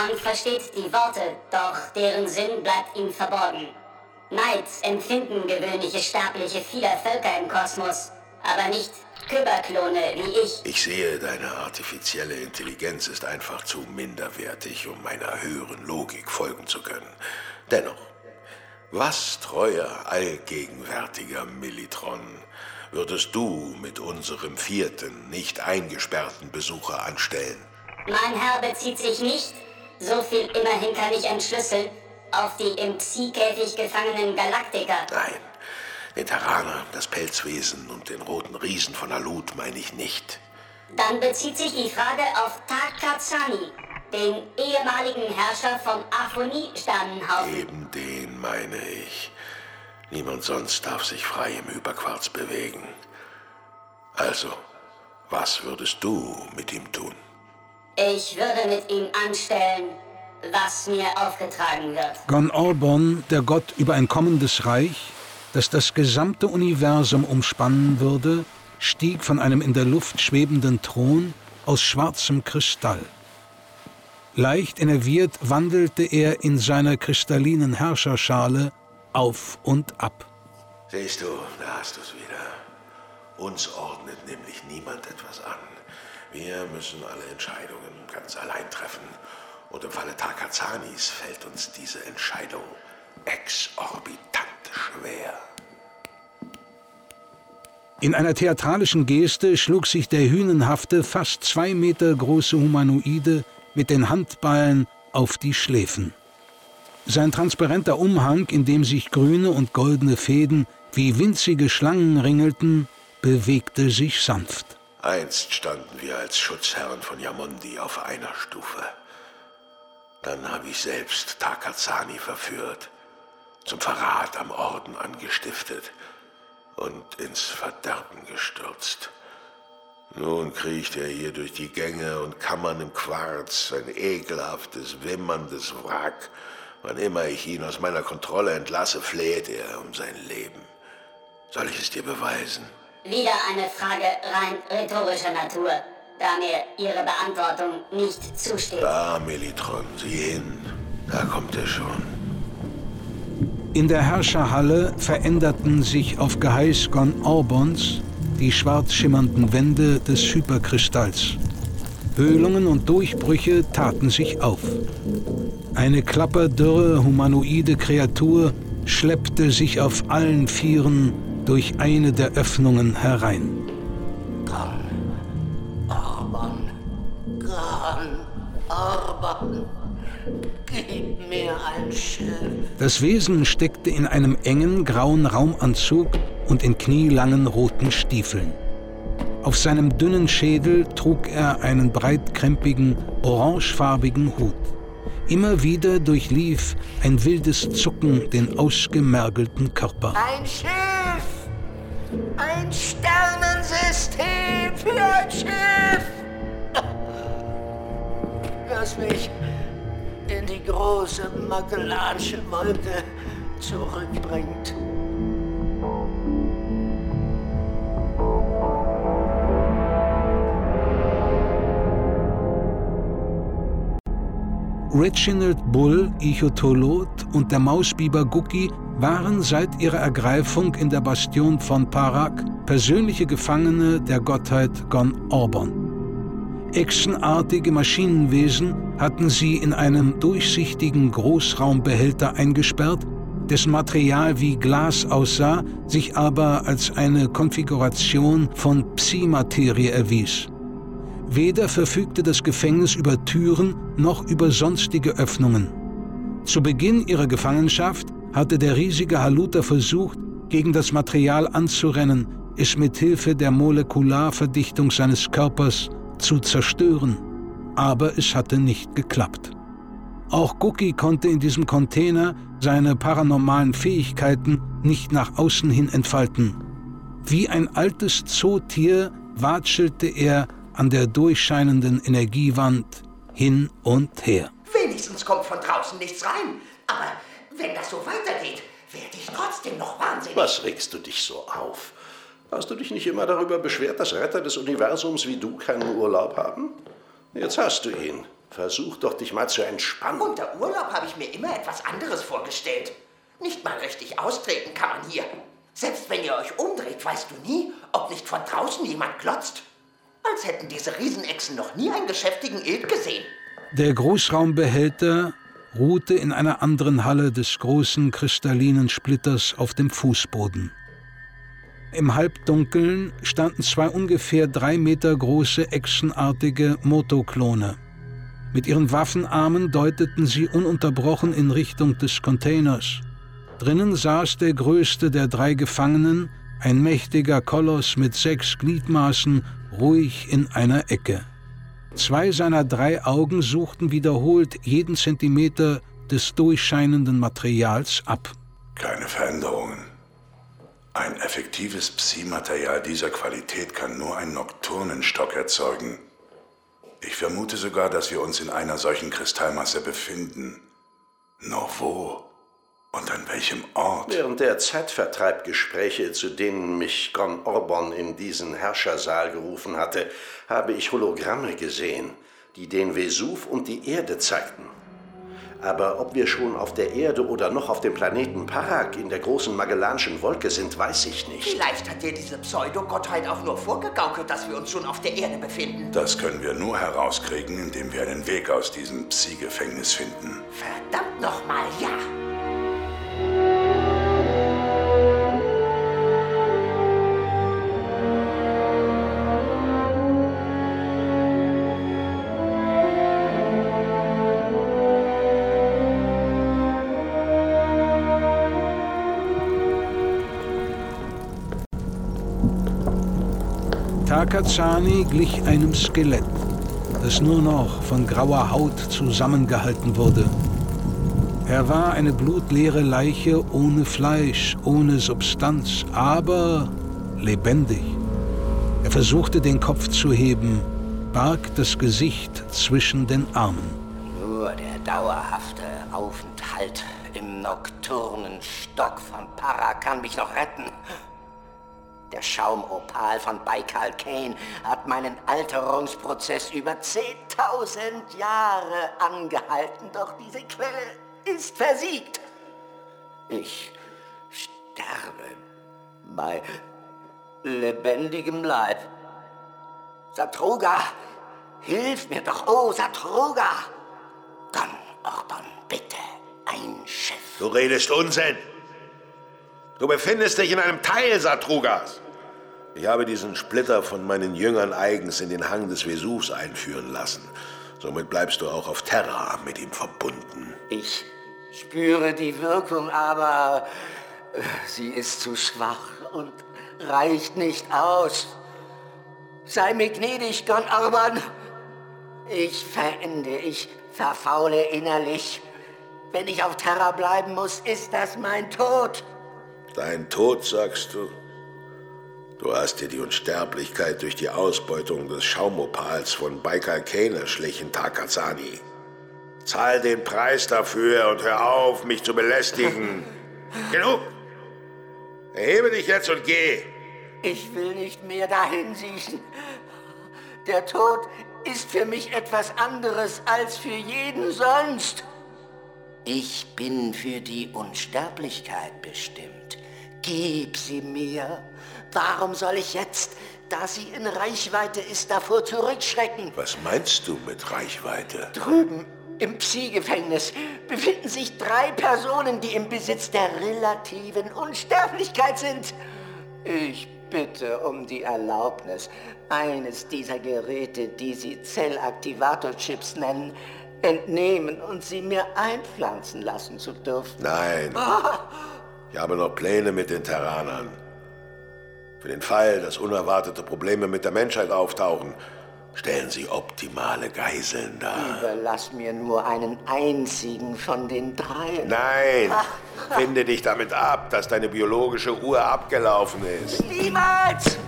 Militron versteht die Worte, doch deren Sinn bleibt ihm verborgen. Neid empfinden gewöhnliche Sterbliche vieler Völker im Kosmos, aber nicht Küberklone wie ich. Ich sehe, deine artifizielle Intelligenz ist einfach zu minderwertig, um meiner höheren Logik folgen zu können. Dennoch, was treuer, allgegenwärtiger Militron würdest du mit unserem vierten, nicht eingesperrten Besucher anstellen? Mein Herr bezieht sich nicht, so viel immerhin kann ich entschlüsseln, auf die im Psi-Käfig gefangenen Galaktiker. Nein, den Terraner, das Pelzwesen und den roten Riesen von Alut meine ich nicht. Dann bezieht sich die Frage auf Takazani, den ehemaligen Herrscher vom Aphonie-Sternenhaufen. Eben den meine ich. Niemand sonst darf sich frei im Hyperquarz bewegen. Also, was würdest du mit ihm tun? Ich würde mit ihm anstellen, was mir aufgetragen wird. Gon Orbon, der Gott über ein kommendes Reich, das das gesamte Universum umspannen würde, stieg von einem in der Luft schwebenden Thron aus schwarzem Kristall. Leicht enerviert wandelte er in seiner kristallinen Herrscherschale auf und ab. Siehst du, da hast du's wieder. Uns ordnet nämlich niemand etwas an. Wir müssen alle Entscheidungen ganz allein treffen. Und im Falle Takazanis fällt uns diese Entscheidung exorbitant schwer. In einer theatralischen Geste schlug sich der hünenhafte, fast zwei Meter große Humanoide mit den Handballen auf die Schläfen. Sein transparenter Umhang, in dem sich grüne und goldene Fäden wie winzige Schlangen ringelten, bewegte sich sanft. Einst standen wir als Schutzherren von Yamundi auf einer Stufe. Dann habe ich selbst Takazani verführt, zum Verrat am Orden angestiftet und ins Verderben gestürzt. Nun kriecht er hier durch die Gänge und Kammern im Quarz, ein ekelhaftes, wimmerndes Wrack. Wann immer ich ihn aus meiner Kontrolle entlasse, fleht er um sein Leben. Soll ich es dir beweisen? Wieder eine Frage rein rhetorischer Natur, da mir Ihre Beantwortung nicht zusteht. Da, Melitron, sieh hin. Da kommt er schon. In der Herrscherhalle veränderten sich auf Geheiß Gon Orbons die schwarz schimmernden Wände des Hyperkristalls. Höhlungen und Durchbrüche taten sich auf. Eine klapperdürre humanoide Kreatur schleppte sich auf allen Vieren durch eine der Öffnungen herein. Orban, Gran, Orban, gib mir ein Schiff. Das Wesen steckte in einem engen grauen Raumanzug und in knielangen roten Stiefeln. Auf seinem dünnen Schädel trug er einen breitkrempigen, orangefarbigen Hut. Immer wieder durchlief ein wildes Zucken den ausgemergelten Körper. Ein Schiff! Ein Sternensystem für ein Schiff! Lass mich in die große Magellansche Wolke zurückbringt. Reginald Bull, Ichotolot und der Mausbiber Guki waren seit ihrer Ergreifung in der Bastion von Parak persönliche Gefangene der Gottheit Gon Orbon. Echsenartige Maschinenwesen hatten sie in einem durchsichtigen Großraumbehälter eingesperrt, dessen Material wie Glas aussah, sich aber als eine Konfiguration von Psi-Materie erwies. Weder verfügte das Gefängnis über Türen noch über sonstige Öffnungen. Zu Beginn ihrer Gefangenschaft hatte der riesige Haluter versucht, gegen das Material anzurennen, es mit Hilfe der Molekularverdichtung seines Körpers zu zerstören. Aber es hatte nicht geklappt. Auch Guki konnte in diesem Container seine paranormalen Fähigkeiten nicht nach außen hin entfalten. Wie ein altes Zootier watschelte er an der durchscheinenden Energiewand hin und her. Wenigstens kommt von draußen nichts rein. Aber wenn das so weitergeht, werde ich trotzdem noch wahnsinnig. Was regst du dich so auf? Hast du dich nicht immer darüber beschwert, dass Retter des Universums wie du keinen Urlaub haben? Jetzt hast du ihn. Versuch doch, dich mal zu entspannen. Unter Urlaub habe ich mir immer etwas anderes vorgestellt. Nicht mal richtig austreten kann man hier. Selbst wenn ihr euch umdreht, weißt du nie, ob nicht von draußen jemand glotzt. Als hätten diese Riesenechsen noch nie einen geschäftigen Ild gesehen. Der Großraumbehälter ruhte in einer anderen Halle des großen kristallinen Splitters auf dem Fußboden. Im Halbdunkeln standen zwei ungefähr drei Meter große echsenartige Motoklone. Mit ihren Waffenarmen deuteten sie ununterbrochen in Richtung des Containers. Drinnen saß der größte der drei Gefangenen, ein mächtiger Koloss mit sechs Gliedmaßen ruhig in einer Ecke. Zwei seiner drei Augen suchten wiederholt jeden Zentimeter des durchscheinenden Materials ab. Keine Veränderungen. Ein effektives Psi-Material dieser Qualität kann nur einen Nokturnenstock erzeugen. Ich vermute sogar, dass wir uns in einer solchen Kristallmasse befinden. Nur wo? Und an welchem Ort? Während der Zeitvertreibgespräche, zu denen mich Gon Orbon in diesen Herrschersaal gerufen hatte, habe ich Hologramme gesehen, die den Vesuv und die Erde zeigten. Aber ob wir schon auf der Erde oder noch auf dem Planeten Parak in der großen Magellanischen Wolke sind, weiß ich nicht. Vielleicht hat dir diese Pseudogottheit auch nur vorgegaukelt, dass wir uns schon auf der Erde befinden. Das können wir nur herauskriegen, indem wir einen Weg aus diesem Psi-Gefängnis finden. Verdammt nochmal, ja! Takazani glich einem Skelett, das nur noch von grauer Haut zusammengehalten wurde. Er war eine blutleere Leiche ohne Fleisch, ohne Substanz, aber lebendig. Er versuchte den Kopf zu heben, barg das Gesicht zwischen den Armen. Nur der dauerhafte Aufenthalt im nokturnen Stock von Para kann mich noch retten. Der Schaumopal von Baikal Kane hat meinen Alterungsprozess über 10.000 Jahre angehalten, doch diese Quelle ist versiegt. Ich sterbe bei lebendigem Leib. Satruga, hilf mir doch, oh Satruga! Dann, Ordon, bitte, ein Schiff. Du redest Unsinn. Du befindest dich in einem Teil Satrugas. Ich habe diesen Splitter von meinen Jüngern eigens in den Hang des Vesuvs einführen lassen. Somit bleibst du auch auf Terra mit ihm verbunden. Ich spüre die Wirkung, aber äh, sie ist zu schwach und reicht nicht aus. Sei mir gnädig, Gon Orban. Ich verende, ich verfaule innerlich. Wenn ich auf Terra bleiben muss, ist das mein Tod. Dein Tod, sagst du? Du hast dir die Unsterblichkeit durch die Ausbeutung des Schaumopals von Baikal Kane erschlichen, Takazani. Zahl den Preis dafür und hör auf, mich zu belästigen. Genug! Erhebe dich jetzt und geh. Ich will nicht mehr dahin siechen. Der Tod ist für mich etwas anderes als für jeden sonst. Ich bin für die Unsterblichkeit bestimmt. Gib sie mir. Warum soll ich jetzt, da sie in Reichweite ist, davor zurückschrecken? Was meinst du mit Reichweite? Drüben im Psi-Gefängnis befinden sich drei Personen, die im Besitz der relativen Unsterblichkeit sind. Ich bitte um die Erlaubnis, eines dieser Geräte, die Sie Zellaktivatorchips nennen, entnehmen und sie mir einpflanzen lassen zu dürfen. Nein. Ich habe noch Pläne mit den Terranern. Für den Fall, dass unerwartete Probleme mit der Menschheit auftauchen, stellen Sie optimale Geiseln dar. Überlass mir nur einen einzigen von den dreien. Nein! Finde dich damit ab, dass deine biologische Uhr abgelaufen ist. Niemals!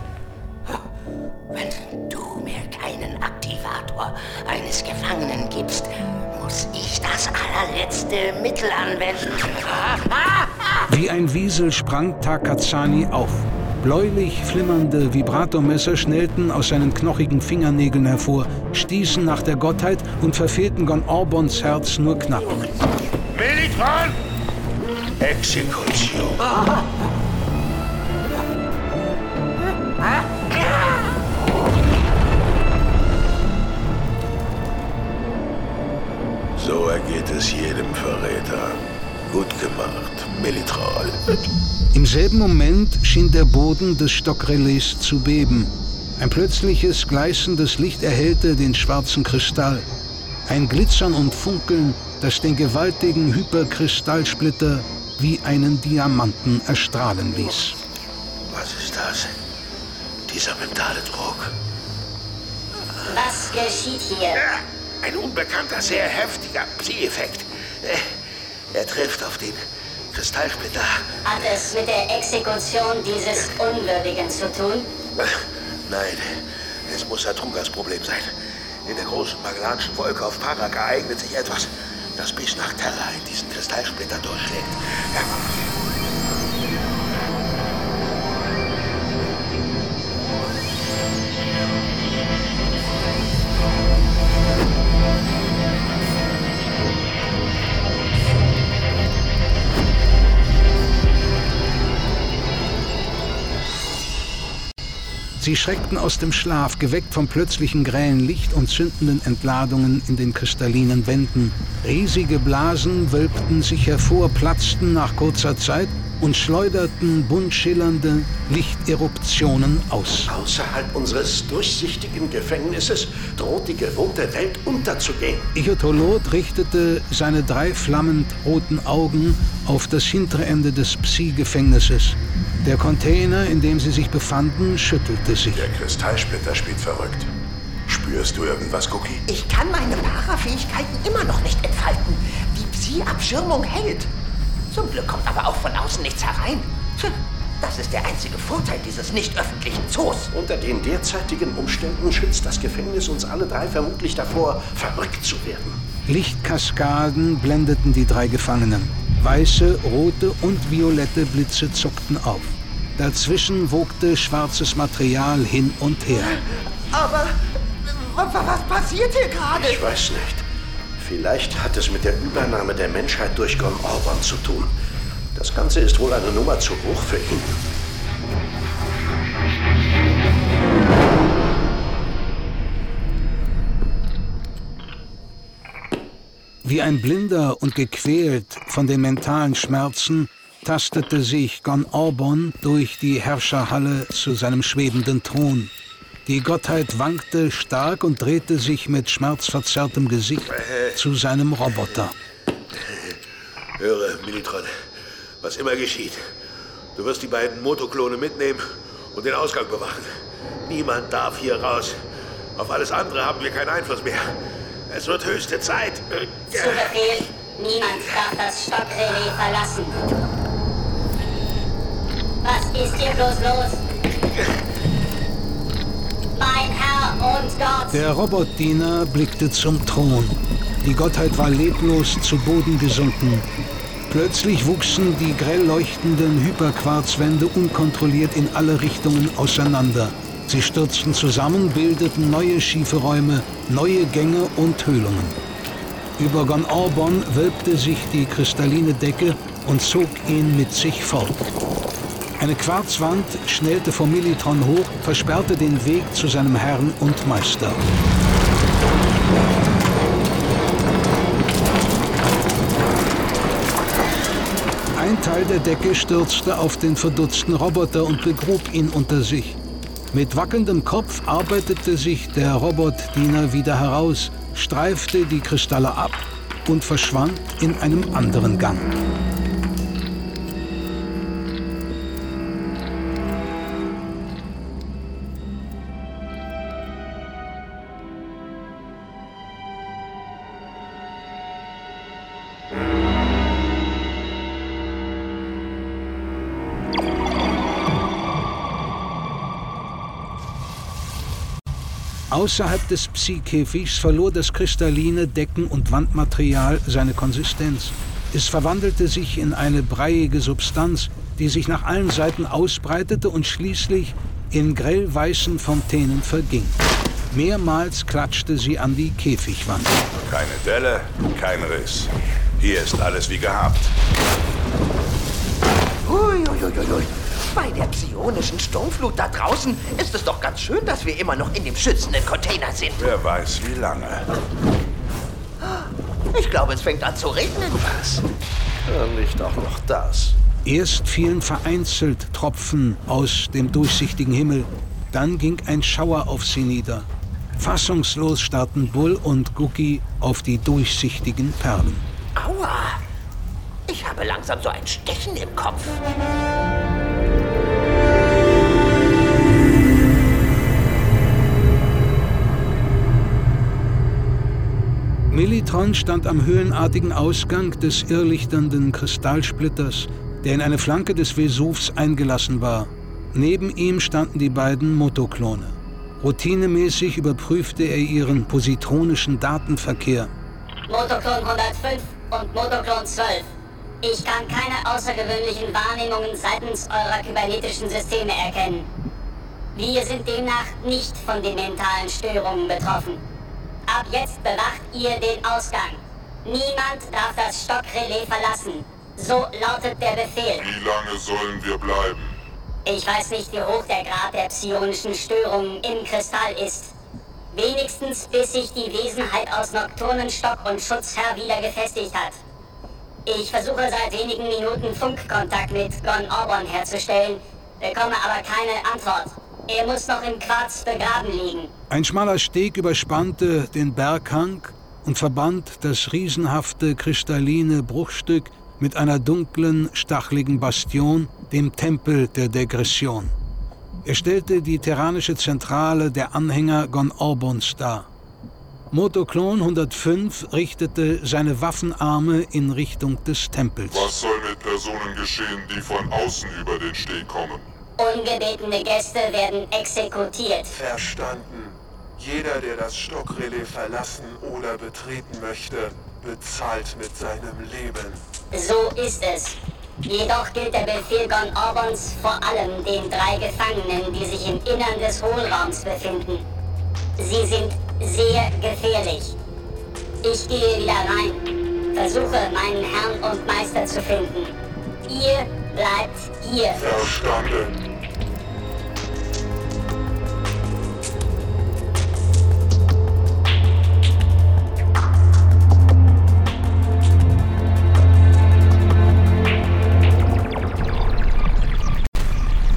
Wenn du mir keinen Aktivator eines Gefangenen gibst, muss ich das allerletzte Mittel anwenden. Wie ein Wiesel sprang Takazani auf. Bläulich flimmernde Vibratormesser schnellten aus seinen knochigen Fingernägeln hervor, stießen nach der Gottheit und verfehlten Gon Orbons Herz nur knapp. Melitron! Exekution. So ergeht es jedem Verräter. Gut gemacht, Melitral. Im selben Moment schien der Boden des Stockrelais zu beben. Ein plötzliches, gleißendes Licht erhellte den schwarzen Kristall. Ein Glitzern und Funkeln, das den gewaltigen Hyperkristallsplitter wie einen Diamanten erstrahlen ließ. Was ist das? Dieser mentale Druck. Was geschieht hier? Ja, ein unbekannter, sehr heftiger Psi-Effekt. Äh, Er trifft auf den Kristallsplitter. Hat es mit der Exekution dieses Unwürdigen zu tun? Nein, es muss Atrugas Problem sein. In der großen magellanischen Wolke auf Parak ereignet sich etwas, das bis nach Terra in diesen Kristallsplitter durchschlägt. Ja. Sie schreckten aus dem Schlaf, geweckt vom plötzlichen grellen Licht und zündenden Entladungen in den kristallinen Wänden. Riesige Blasen wölbten sich hervor, platzten nach kurzer Zeit und schleuderten bunt schillernde Lichteruptionen aus. Außerhalb unseres durchsichtigen Gefängnisses droht die gewohnte Welt unterzugehen. Ichotolot richtete seine drei flammend roten Augen auf das hintere Ende des Psi-Gefängnisses. Der Container, in dem sie sich befanden, schüttelte sich. Der Kristallsplitter spielt verrückt. Spürst du irgendwas, Cookie? Ich kann meine Parafähigkeiten immer noch nicht entfalten. Die Psi-Abschirmung hält. Zum Glück kommt aber auch von außen nichts herein. Tja, das ist der einzige Vorteil dieses nicht öffentlichen Zoos. Unter den derzeitigen Umständen schützt das Gefängnis uns alle drei vermutlich davor, verrückt zu werden. Lichtkaskaden blendeten die drei Gefangenen. Weiße, rote und violette Blitze zuckten auf. Dazwischen wogte schwarzes Material hin und her. Aber wa- wa- was passiert hier gerade? Ich weiß nicht. Vielleicht hat es mit der Übernahme der Menschheit durch Gon Orban zu tun. Das Ganze ist wohl eine Nummer zu hoch für ihn. Wie ein Blinder und gequält von den mentalen Schmerzen tastete sich Gon Orbon durch die Herrscherhalle zu seinem schwebenden Thron. Die Gottheit wankte stark und drehte sich mit schmerzverzerrtem Gesicht zu seinem Roboter. Höre, Militron, was immer geschieht. Du wirst die beiden Motoklone mitnehmen und den Ausgang bewachen. Niemand darf hier raus. Auf alles andere haben wir keinen Einfluss mehr. Es wird höchste Zeit. Zu Befehl, niemand darf das Stockrelais verlassen. Was ist hier bloß los? Mein Herr und Gott! Der Robotdiener blickte zum Thron. Die Gottheit war leblos zu Boden gesunken. Plötzlich wuchsen die grell leuchtenden Hyperquarzwände unkontrolliert in alle Richtungen auseinander. Sie stürzten zusammen, bildeten neue schiefe Räume, neue Gänge und Höhlungen. Über Gon Orbon wölbte sich die kristalline Decke und zog ihn mit sich fort. Eine Quarzwand schnellte vor Militron hoch, versperrte den Weg zu seinem Herrn und Meister. Ein Teil der Decke stürzte auf den verdutzten Roboter und begrub ihn unter sich. Mit wackelndem Kopf arbeitete sich der Robotdiener wieder heraus, streifte die Kristalle ab und verschwand in einem anderen Gang. Außerhalb des Psi-Käfigs verlor das kristalline Decken- und Wandmaterial seine Konsistenz. Es verwandelte sich in eine breiige Substanz, die sich nach allen Seiten ausbreitete und schließlich in grellweißen Fontänen verging. Mehrmals klatschte sie an die Käfigwand. Keine Delle, kein Riss. Hier ist alles wie gehabt. Uiuiuiui. Bei der psionischen Sturmflut da draußen ist es doch ganz schön, dass wir immer noch in dem schützenden Container sind. Wer weiß wie lange. Ich glaube, es fängt an zu regnen. Was? Nicht auch noch das. Erst fielen vereinzelt Tropfen aus dem durchsichtigen Himmel, dann ging ein Schauer auf sie nieder. Fassungslos starrten Bull und Gookie auf die durchsichtigen Perlen. Aua! Ich habe langsam so ein Stechen im Kopf. Militron stand am höhlenartigen Ausgang des irrlichternden Kristallsplitters, der in eine Flanke des Vesuvs eingelassen war. Neben ihm standen die beiden Motoklone. Routinemäßig überprüfte er ihren positronischen Datenverkehr. Motoklon 105 und Motoklon 12. Ich kann keine außergewöhnlichen Wahrnehmungen seitens eurer kybernetischen Systeme erkennen. Wir sind demnach nicht von den mentalen Störungen betroffen. Ab jetzt bewacht ihr den Ausgang. Niemand darf das Stockrelais verlassen. So lautet der Befehl. Wie lange sollen wir bleiben? Ich weiß nicht, wie hoch der Grad der psionischen Störungen im Kristall ist. Wenigstens bis sich die Wesenheit aus Nokturnenstock und Schutzherr wieder gefestigt hat. Ich versuche seit wenigen Minuten Funkkontakt mit Gon Orbon herzustellen, bekomme aber keine Antwort. Er muss noch im Quarz begraben liegen. Ein schmaler Steg überspannte den Berghang und verband das riesenhafte kristalline Bruchstück mit einer dunklen, stachligen Bastion, dem Tempel der Degression. Er stellte die terranische Zentrale der Anhänger Gon Orbons dar. Motoklon 105 richtete seine Waffenarme in Richtung des Tempels. Was soll mit Personen geschehen, die von außen über den Steg kommen? Ungebetene Gäste werden exekutiert. Verstanden. Jeder, der das Stockrelais verlassen oder betreten möchte, bezahlt mit seinem Leben. So ist es. Jedoch gilt der Befehl Gon Orbons vor allem den drei Gefangenen, die sich im Innern des Hohlraums befinden. Sie sind sehr gefährlich. Ich gehe wieder rein, versuche meinen Herrn und Meister zu finden. Ihr bleibt hier. Verstanden.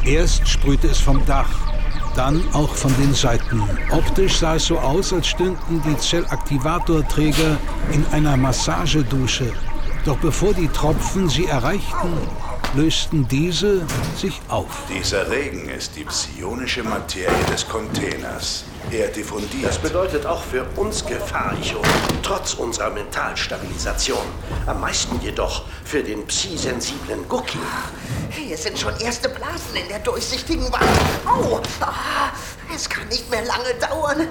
Erst sprühte es vom Dach, dann auch von den Seiten. Optisch sah es so aus, als stünden die Zellaktivatorträger in einer Massagedusche. Doch bevor die Tropfen sie erreichten, lösten diese sich auf. Dieser Regen ist die psionische Materie des Containers. Er diffundiert. Das bedeutet auch für uns Gefahr, Icho. Trotz unserer Mentalstabilisation. Am meisten jedoch für den psi-sensiblen Guki. Hier sind schon erste Blasen in der durchsichtigen Wand. Au! Ah, es kann nicht mehr lange dauern.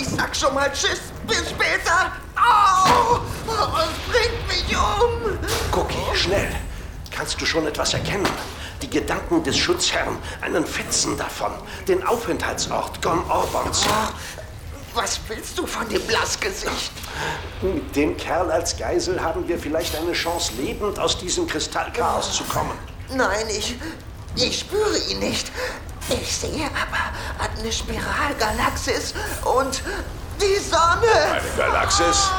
Ich sag schon mal Tschüss. Bis später. Au! Es bringt mich um! Cookie, schnell! Kannst du schon etwas erkennen? Die Gedanken des Schutzherrn, einen Fetzen davon, den Aufenthaltsort Gon Orbons. Was willst du von dem Blassgesicht? Mit dem Kerl als Geisel haben wir vielleicht eine Chance, lebend aus diesem Kristallchaos zu kommen. Nein, ich. Ich spüre ihn nicht. Ich sehe aber eine Spiralgalaxis und die Sonne. Eine Galaxis?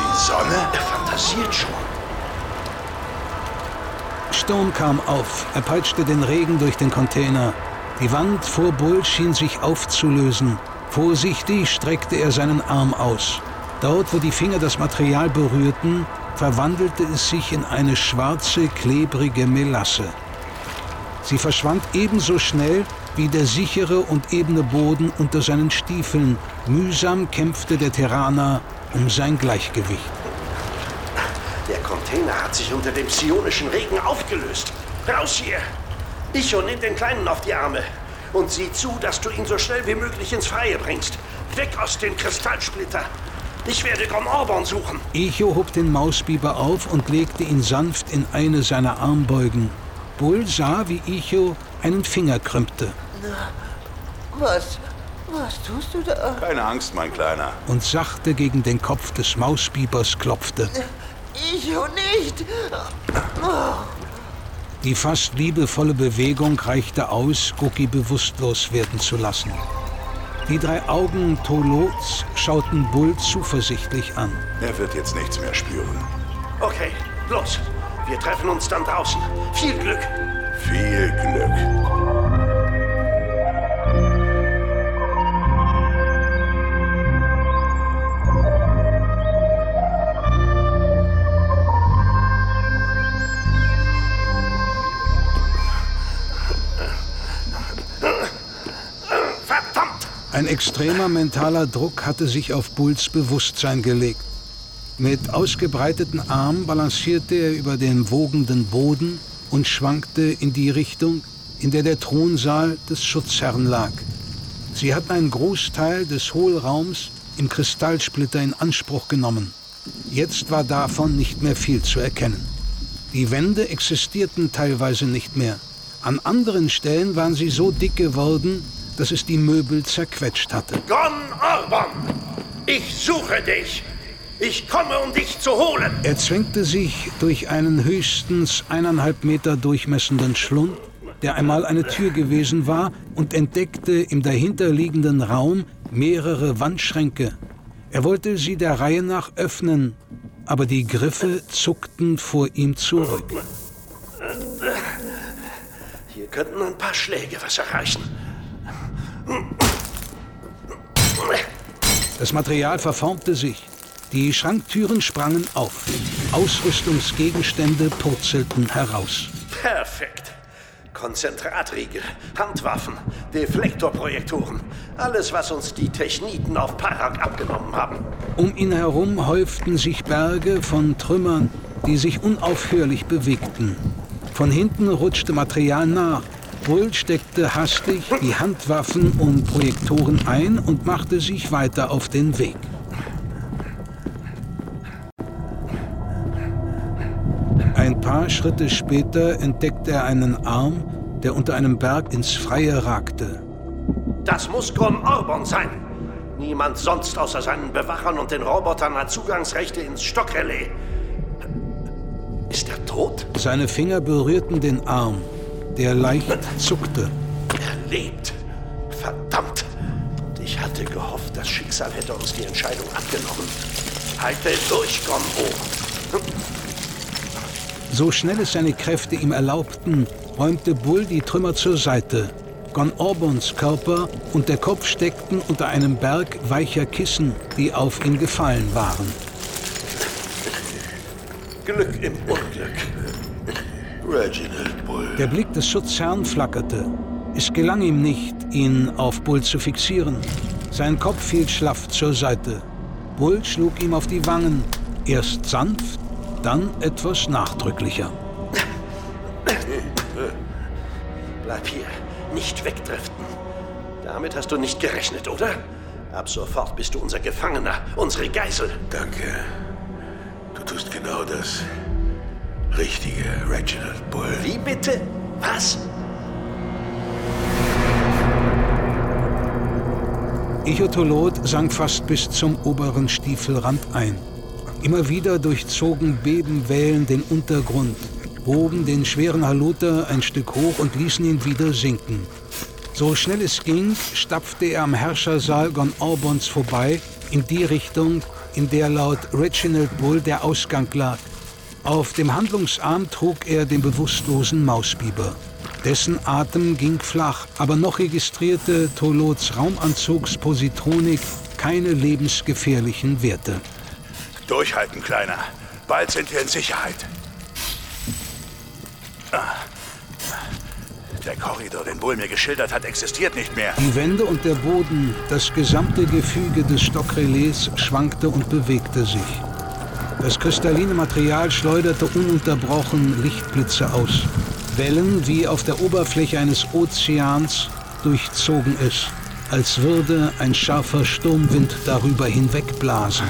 Die Sonne? Er fantasiert schon. Sturm kam auf. Er peitschte den Regen durch den Container. Die Wand vor Bull schien sich aufzulösen. Vorsichtig streckte er seinen Arm aus. Dort, wo die Finger das Material berührten, verwandelte es sich in eine schwarze, klebrige Melasse. Sie verschwand ebenso schnell wie der sichere und ebene Boden unter seinen Stiefeln. Mühsam kämpfte der Terraner um sein Gleichgewicht. Der Container hat sich unter dem psionischen Regen aufgelöst. Raus hier! Icho, nimm den Kleinen auf die Arme. Und sieh zu, dass du ihn so schnell wie möglich ins Freie bringst. Weg aus dem Kristallsplitter. Ich werde Gon Orban suchen. Icho hob den Mausbiber auf und legte ihn sanft in eine seiner Armbeugen. Bull sah, wie Icho einen Finger krümmte. Was? Was tust du da? Keine Angst, mein Kleiner. Und sachte gegen den Kopf des Mausbibers klopfte. Ich und nicht. Die fast liebevolle Bewegung reichte aus, Guki bewusstlos werden zu lassen. Die drei Augen Tolots schauten Bull zuversichtlich an. Er wird jetzt nichts mehr spüren. Okay, los. Wir treffen uns dann draußen. Viel Glück. Viel Glück. Extremer mentaler Druck hatte sich auf Bulls Bewusstsein gelegt. Mit ausgebreiteten Armen balancierte er über den wogenden Boden und schwankte in die Richtung, in der der Thronsaal des Schutzherrn lag. Sie hatten einen Großteil des Hohlraums im Kristallsplitter in Anspruch genommen. Jetzt war davon nicht mehr viel zu erkennen. Die Wände existierten teilweise nicht mehr. An anderen Stellen waren sie so dick geworden, dass es die Möbel zerquetscht hatte. Gon Orban! Ich suche dich! Ich komme, um dich zu holen! Er zwängte sich durch einen höchstens eineinhalb Meter durchmessenden Schlund, der einmal eine Tür gewesen war, und entdeckte im dahinterliegenden Raum mehrere Wandschränke. Er wollte sie der Reihe nach öffnen, aber die Griffe zuckten vor ihm zurück. Hier könnten ein paar Schläge was erreichen. Das Material verformte sich. Die Schranktüren sprangen auf. Ausrüstungsgegenstände purzelten heraus. Perfekt. Konzentratriegel, Handwaffen, Deflektorprojektoren. Alles, was uns die Techniten auf Parak abgenommen haben. Um ihn herum häuften sich Berge von Trümmern, die sich unaufhörlich bewegten. Von hinten rutschte Material nach. Bull steckte hastig die Handwaffen und Projektoren ein und machte sich weiter auf den Weg. Ein paar Schritte später entdeckte er einen Arm, der unter einem Berg ins Freie ragte. Das muss Gon Orbon sein. Niemand sonst außer seinen Bewachern und den Robotern hat Zugangsrechte ins Stockrelais. Ist er tot? Seine Finger berührten den Arm, der leicht zuckte. Er lebt. Verdammt. Und ich hatte gehofft, das Schicksal hätte uns die Entscheidung abgenommen. Halte durch, Gon O. So schnell es seine Kräfte ihm erlaubten, räumte Bull die Trümmer zur Seite. Gon Orbons Körper und der Kopf steckten unter einem Berg weicher Kissen, die auf ihn gefallen waren. Glück im Unglück. Reginald. Der Blick des Schutzherrn flackerte. Es gelang ihm nicht, ihn auf Bull zu fixieren. Sein Kopf fiel schlaff zur Seite. Bull schlug ihm auf die Wangen, erst sanft, dann etwas nachdrücklicher. Bleib hier. Nicht wegdriften. Damit hast du nicht gerechnet, oder? Ab sofort bist du unser Gefangener, unsere Geisel. Danke. Du tust genau das Richtige, Reginald Bull. Wie bitte? Was? Ichotolot sank fast bis zum oberen Stiefelrand ein. Immer wieder durchzogen Bebenwellen den Untergrund, hoben den schweren Haluter ein Stück hoch und ließen ihn wieder sinken. So schnell es ging, stapfte er am Herrschersaal Gon Orbons vorbei, in die Richtung, in der laut Reginald Bull der Ausgang lag. Auf dem Handlungsarm trug er den bewusstlosen Mausbiber. Dessen Atem ging flach, aber noch registrierte Tolots Raumanzugspositronik keine lebensgefährlichen Werte. Durchhalten, Kleiner. Bald sind wir in Sicherheit. Ah. Der Korridor, den Bull mir geschildert hat, existiert nicht mehr. Die Wände und der Boden, das gesamte Gefüge des Stockrelais schwankte und bewegte sich. Das kristalline Material schleuderte ununterbrochen Lichtblitze aus. Wellen wie auf der Oberfläche eines Ozeans durchzogen es, als würde ein scharfer Sturmwind darüber hinwegblasen.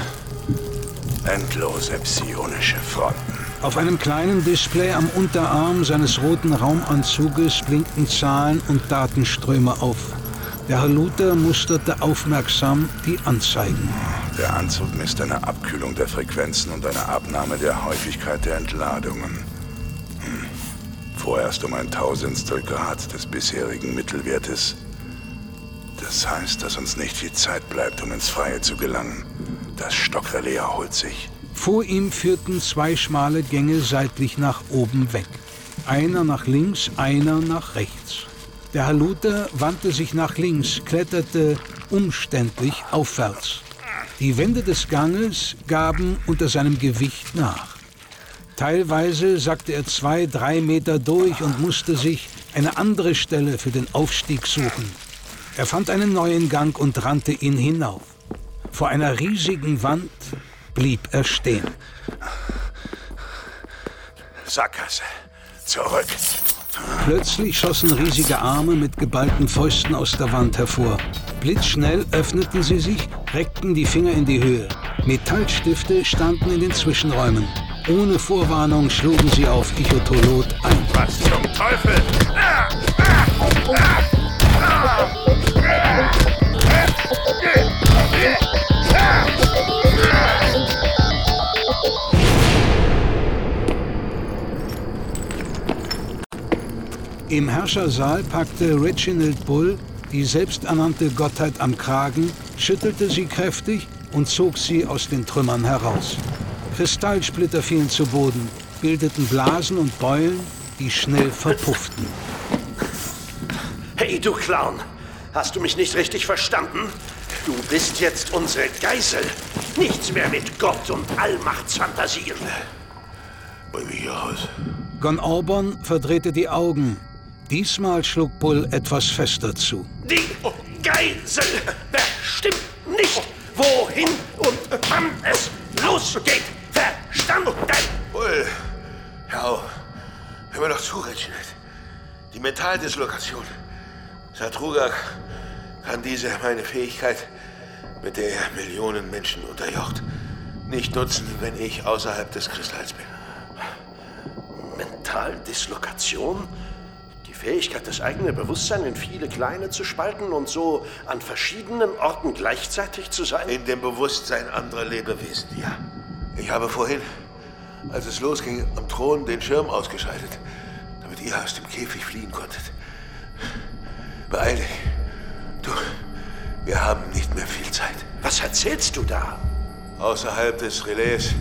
Endlose psionische Fronten. Auf einem kleinen Display am Unterarm seines roten Raumanzuges blinkten Zahlen und Datenströme auf. Der Haluter musterte aufmerksam die Anzeigen. Der Anzug misst eine Abkühlung der Frequenzen und eine Abnahme der Häufigkeit der Entladungen. Hm. Vorerst um ein Tausendstel Grad des bisherigen Mittelwertes. Das heißt, dass uns nicht viel Zeit bleibt, um ins Freie zu gelangen. Das Stockrelais erholt sich. Vor ihm führten zwei schmale Gänge seitlich nach oben weg. Einer nach links, einer nach rechts. Der Haluter wandte sich nach links, kletterte umständlich aufwärts. Die Wände des Ganges gaben unter seinem Gewicht nach. Teilweise sackte er zwei, drei Meter durch und musste sich eine andere Stelle für den Aufstieg suchen. Er fand einen neuen Gang und rannte ihn hinauf. Vor einer riesigen Wand blieb er stehen. Sackgasse. Zurück. Plötzlich schossen riesige Arme mit geballten Fäusten aus der Wand hervor. Blitzschnell öffneten sie sich, reckten die Finger in die Höhe. Metallstifte standen in den Zwischenräumen. Ohne Vorwarnung schlugen sie auf Ichotolot ein. Was zum Teufel? Ah, ah, ah, Im Herrschersaal packte Reginald Bull die selbsternannte Gottheit am Kragen, schüttelte sie kräftig und zog sie aus den Trümmern heraus. Kristallsplitter fielen zu Boden, bildeten Blasen und Beulen, die schnell verpufften. Hey, du Clown! Hast du mich nicht richtig verstanden? Du bist jetzt unsere Geisel. Nichts mehr mit Gott und Allmachtsfantasien. Bei mir hier aus. Gon Orban verdrehte die Augen, Diesmal schlug Bull etwas fester zu. Die Geisel bestimmt nicht, wohin und wann es losgeht. Verstanden? Bull, hör auf. Hör mir doch zu, Reginald. Die Mentaldislokation. Satruga kann diese meine Fähigkeit, mit der er Millionen Menschen unterjocht, nicht nutzen, wenn ich außerhalb des Kristalls bin. Mentaldislokation? Fähigkeit, das eigene Bewusstsein in viele kleine zu spalten und so an verschiedenen Orten gleichzeitig zu sein? In dem Bewusstsein anderer Lebewesen, ja. Ich habe vorhin, als es losging, am Thron den Schirm ausgeschaltet, damit ihr aus dem Käfig fliehen konntet. Beeil dich. Du, wir haben nicht mehr viel Zeit. Was erzählst du da? Außerhalb des Relais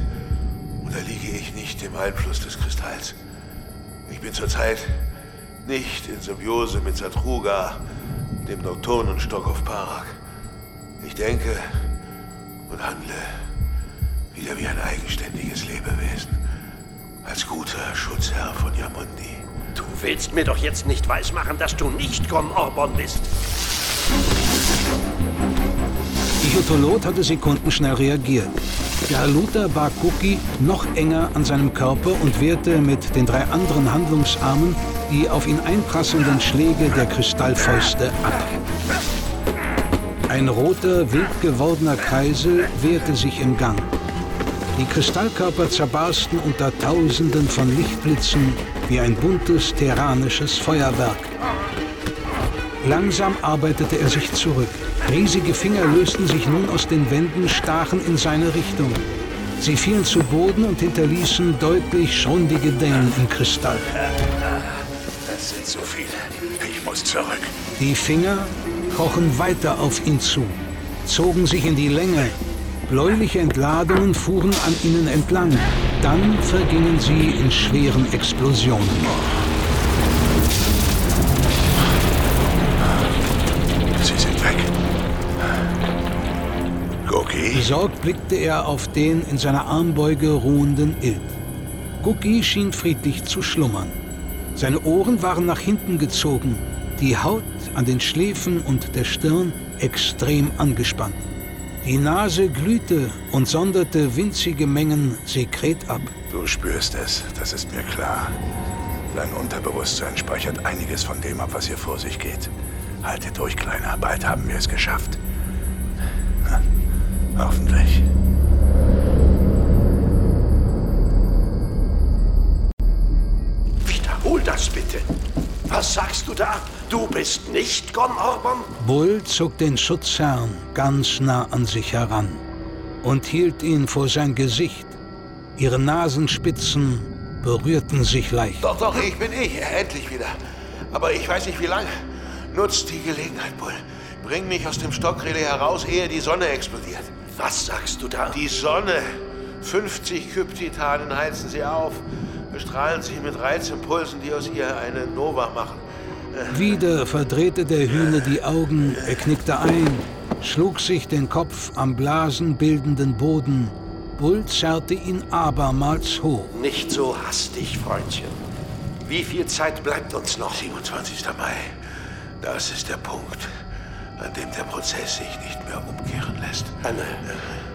unterliege ich nicht dem Einfluss des Kristalls. Ich bin zurzeit nicht in Symbiose mit Satruga, dem Nocturnenstock auf Parak. Ich denke und handle wieder wie ein eigenständiges Lebewesen. Als guter Schutzherr von Yamundi. Du willst mir doch jetzt nicht weismachen, dass du nicht Gon Orbon bist. Ichotolot hatte sekundenschnell reagiert. Der Haluta bar Cookie noch enger an seinem Körper und wehrte mit den drei anderen Handlungsarmen die auf ihn einprasselnden Schläge der Kristallfäuste ab. Ein roter, wild gewordener Kreisel wehrte sich im Gang. Die Kristallkörper zerbarsten unter Tausenden von Lichtblitzen wie ein buntes terranisches Feuerwerk. Langsam arbeitete er sich zurück. Riesige Finger lösten sich nun aus den Wänden, stachen in seine Richtung. Sie fielen zu Boden und hinterließen deutlich schondige Dellen im Kristall. Das sind zu viele. Ich muss zurück. Die Finger krochen weiter auf ihn zu, zogen sich in die Länge. Bläuliche Entladungen fuhren an ihnen entlang. Dann vergingen sie in schweren Explosionen. Sie sind weg. Goki? Besorgt blickte er auf den in seiner Armbeuge ruhenden Ilp. Guki schien friedlich zu schlummern. Seine Ohren waren nach hinten gezogen, die Haut an den Schläfen und der Stirn extrem angespannt. Die Nase glühte und sonderte winzige Mengen Sekret ab. Du spürst es, das ist mir klar. Dein Unterbewusstsein speichert einiges von dem ab, was hier vor sich geht. Halte durch, Kleiner, bald haben wir es geschafft. Hoffentlich. Das bitte. Was sagst du da? Du bist nicht Gon Orban? Bull zog den Schutzherrn ganz nah an sich heran und hielt ihn vor sein Gesicht. Ihre Nasenspitzen berührten sich leicht. Doch, doch, ich bin ich. Endlich wieder. Aber ich weiß nicht wie lange. Nutzt die Gelegenheit, Bull. Bring mich aus dem Stockrelais heraus, ehe die Sonne explodiert. Was sagst du da? Die Sonne. 50 Kyptitanen heizen sie auf, bestrahlen sich mit Reizimpulsen, die aus ihr eine Nova machen. Wieder verdrehte der Hühner die Augen, er knickte ein, schlug sich den Kopf am blasenbildenden Boden. Bull zerrte ihn abermals hoch. Nicht so hastig, Freundchen. Wie viel Zeit bleibt uns noch? 27. Mai. Das ist der Punkt, an dem der Prozess sich nicht mehr umkehren lässt. Eine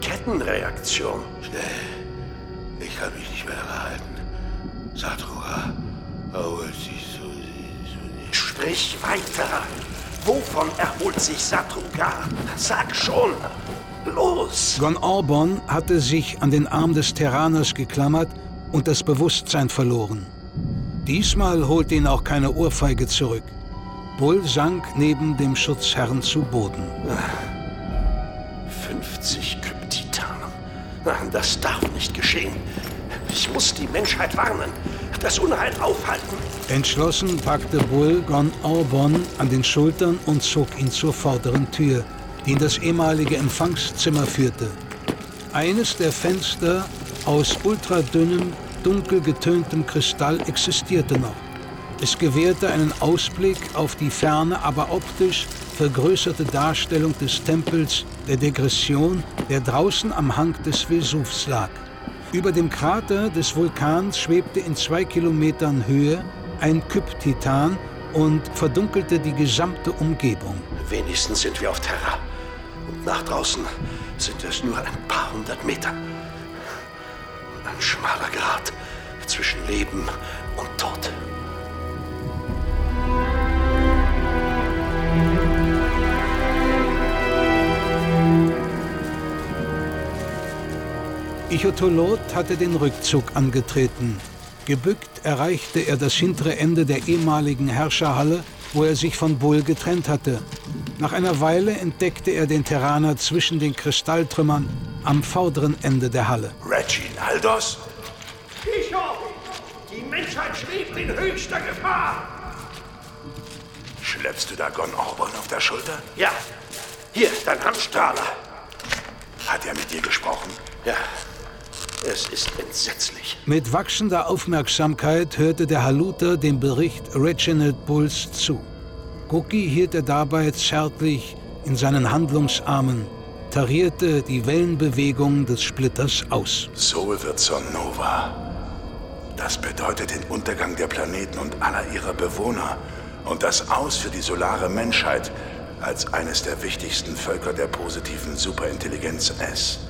Kettenreaktion. Schnell. Ich kann mich nicht mehr lange Sprich weiter. Wovon erholt sich Satruga? Sag schon. Los! Gon Orbon hatte sich an den Arm des Terraners geklammert und das Bewusstsein verloren. Diesmal holte ihn auch keine Ohrfeige zurück. Bull sank neben dem Schutzherrn zu Boden. 50 Kyptitanen. Das darf nicht geschehen. Ich muss die Menschheit warnen, das Unheil aufhalten. Entschlossen packte Bull Gon Orbon an den Schultern und zog ihn zur vorderen Tür, die in das ehemalige Empfangszimmer führte. Eines der Fenster aus ultradünnem, dunkel getöntem Kristall existierte noch. Es gewährte einen Ausblick auf die ferne, aber optisch vergrößerte Darstellung des Tempels der Degression, der draußen am Hang des Vesuvs lag. Über dem Krater des Vulkans schwebte in zwei Kilometern Höhe ein Kyptitan und verdunkelte die gesamte Umgebung. Wenigstens sind wir auf Terra. Und nach draußen sind es nur ein paar hundert Meter. Ein schmaler Grat zwischen Leben und Tod. Ichotolot hatte den Rückzug angetreten. Gebückt erreichte er das hintere Ende der ehemaligen Herrscherhalle, wo er sich von Bull getrennt hatte. Nach einer Weile entdeckte er den Terraner zwischen den Kristalltrümmern am vorderen Ende der Halle. Reginaldos? Bischof! Die Menschheit schwebt in höchster Gefahr! Schleppst du da Gon Orbon auf der Schulter? Ja. Hier, dein Handstrahler. Hat er mit dir gesprochen? Ja. Es ist entsetzlich. Mit wachsender Aufmerksamkeit hörte der Haluter dem Bericht Reginald Bulls zu. Cookie hielt er dabei zärtlich in seinen Handlungsarmen, tarierte die Wellenbewegung des Splitters aus. Sol wird zur Nova. Das bedeutet den Untergang der Planeten und aller ihrer Bewohner und das Aus für die solare Menschheit als eines der wichtigsten Völker der positiven Superintelligenz S.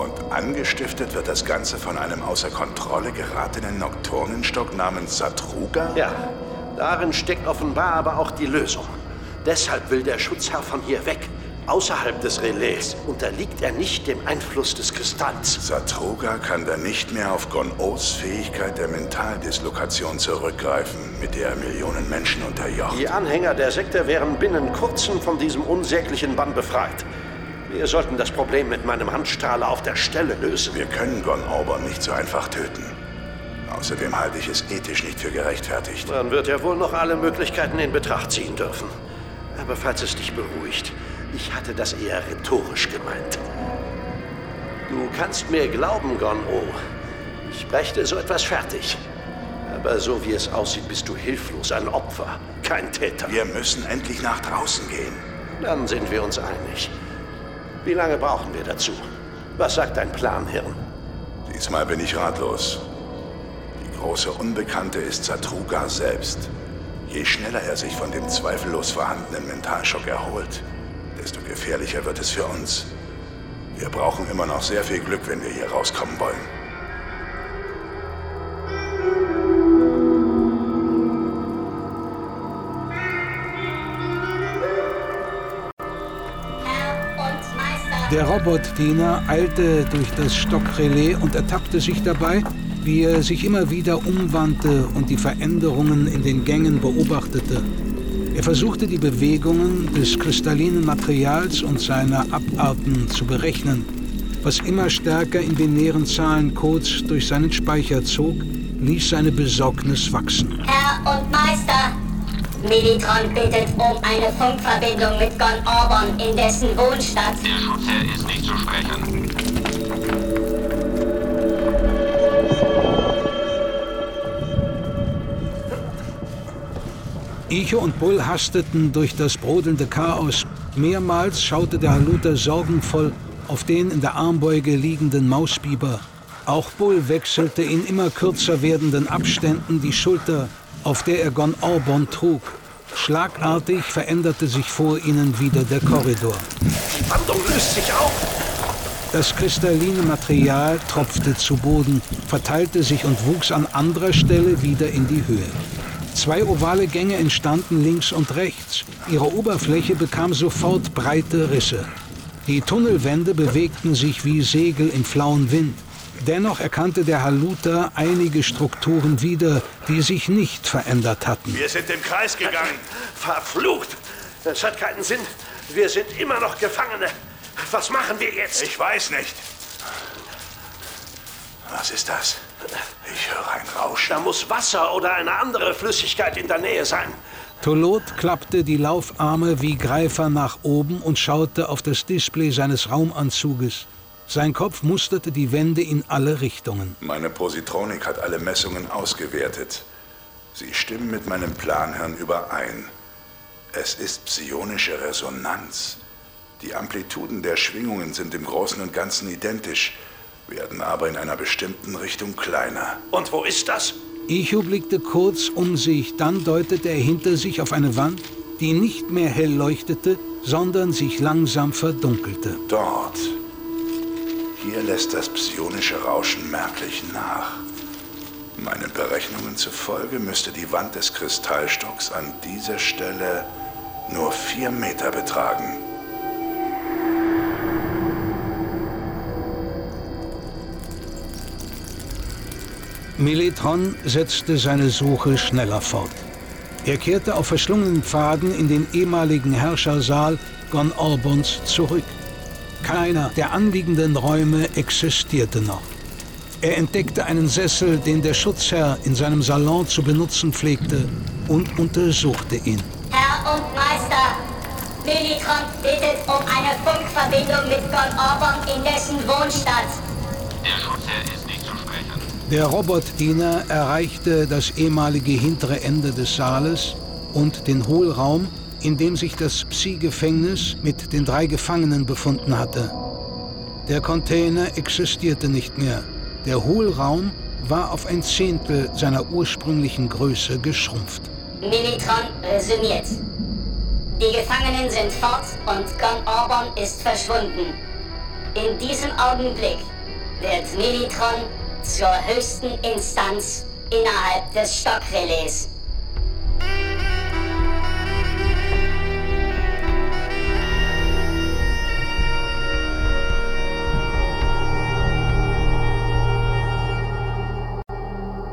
Und angestiftet wird das Ganze von einem außer Kontrolle geratenen Nocturnenstock namens Satruga? Ja, darin steckt offenbar aber auch die Lösung. Deshalb will der Schutzherr von hier weg. außerhalb des Relais unterliegt er nicht dem Einfluss des Kristalls. Satroga kann dann nicht mehr auf Gon-Os Fähigkeit der Mentaldislokation zurückgreifen, mit der er Millionen Menschen unterjocht. Die Anhänger der Sekte wären binnen kurzem von diesem unsäglichen Bann befreit. Wir sollten das Problem mit meinem Handstrahler auf der Stelle lösen. Wir können Gon Orban nicht so einfach töten. Außerdem halte ich es ethisch nicht für gerechtfertigt. Man wird ja wohl noch alle Möglichkeiten in Betracht ziehen dürfen. Aber falls es dich beruhigt, ich hatte das eher rhetorisch gemeint. Du kannst mir glauben, Gon-O. Ich brächte so etwas fertig. Aber so wie es aussieht, bist du hilflos, ein Opfer, kein Täter. Wir müssen endlich nach draußen gehen. Dann sind wir uns einig. Wie lange brauchen wir dazu? Was sagt dein Plan, Hirn? Diesmal bin ich ratlos. Die große Unbekannte ist Satruga selbst. Je schneller er sich von dem zweifellos vorhandenen Mentalschock erholt, desto gefährlicher wird es für uns. Wir brauchen immer noch sehr viel Glück, wenn wir hier rauskommen wollen. Der Robotdiener eilte durch das Stockrelais und ertappte sich dabei, wie er sich immer wieder umwandte und die Veränderungen in den Gängen beobachtete. Er versuchte die Bewegungen des kristallinen Materials und seiner Abarten zu berechnen, was immer stärker in binären Zahlencodes durch seinen Speicher zog, ließ seine Besorgnis wachsen. Herr und Meister, Militron bittet um eine Funkverbindung mit Gon Orban in dessen Wohnstadt. Der Schutzherr ist nicht zu sprechen. Icho und Bull hasteten durch das brodelnde Chaos. Mehrmals schaute der Haluter sorgenvoll auf den in der Armbeuge liegenden Mausbiber. Auch Bull wechselte in immer kürzer werdenden Abständen die Schulter, auf der er Gon Orbon trug. Schlagartig veränderte sich vor ihnen wieder der Korridor. Die Wandung löst sich auf. Das kristalline Material tropfte zu Boden, verteilte sich und wuchs an anderer Stelle wieder in die Höhe. Zwei ovale Gänge entstanden links und rechts. Ihre Oberfläche bekam sofort breite Risse. Die Tunnelwände bewegten sich wie Segel im flauen Wind. Dennoch erkannte der Haluter einige Strukturen wieder, die sich nicht verändert hatten. Wir sind im Kreis gegangen. Verflucht! Es hat keinen Sinn. Wir sind immer noch Gefangene. Was machen wir jetzt? Ich weiß nicht. Was ist das? Ich höre ein Rauschen. Da muss Wasser oder eine andere Flüssigkeit in der Nähe sein. Tolot klappte die Laufarme wie Greifer nach oben und schaute auf das Display seines Raumanzuges. Sein Kopf musterte die Wände in alle Richtungen. Meine Positronik hat alle Messungen ausgewertet. Sie stimmen mit meinem Planhirn überein. Es ist psionische Resonanz. Die Amplituden der Schwingungen sind im Großen und Ganzen identisch, werden aber in einer bestimmten Richtung kleiner. Und wo ist das? Icho blickte kurz um sich, dann deutete er hinter sich auf eine Wand, die nicht mehr hell leuchtete, sondern sich langsam verdunkelte. Dort. Hier lässt das psionische Rauschen merklich nach. Meinen Berechnungen zufolge müsste die Wand des Kristallstocks an dieser Stelle nur vier Meter betragen. Meletron setzte seine Suche schneller fort. Er kehrte auf verschlungenen Pfaden in den ehemaligen Herrschersaal Gon Orbons zurück. Keiner der anliegenden Räume existierte noch. Er entdeckte einen Sessel, den der Schutzherr in seinem Salon zu benutzen pflegte, und untersuchte ihn. Herr und Meister, Militron bittet um eine Funkverbindung mit Gon Orban in dessen Wohnstadt. Der Schutzherr ist nicht zu sprechen. Der Robotdiener erreichte das ehemalige hintere Ende des Saales und den Hohlraum, in dem sich das Psi-Gefängnis mit den drei Gefangenen befunden hatte. Der Container existierte nicht mehr. Der Hohlraum war auf ein Zehntel seiner ursprünglichen Größe geschrumpft. Militron resümiert. Die Gefangenen sind fort und Gon Orban ist verschwunden. In diesem Augenblick wird Militron zur höchsten Instanz innerhalb des Stockrelais.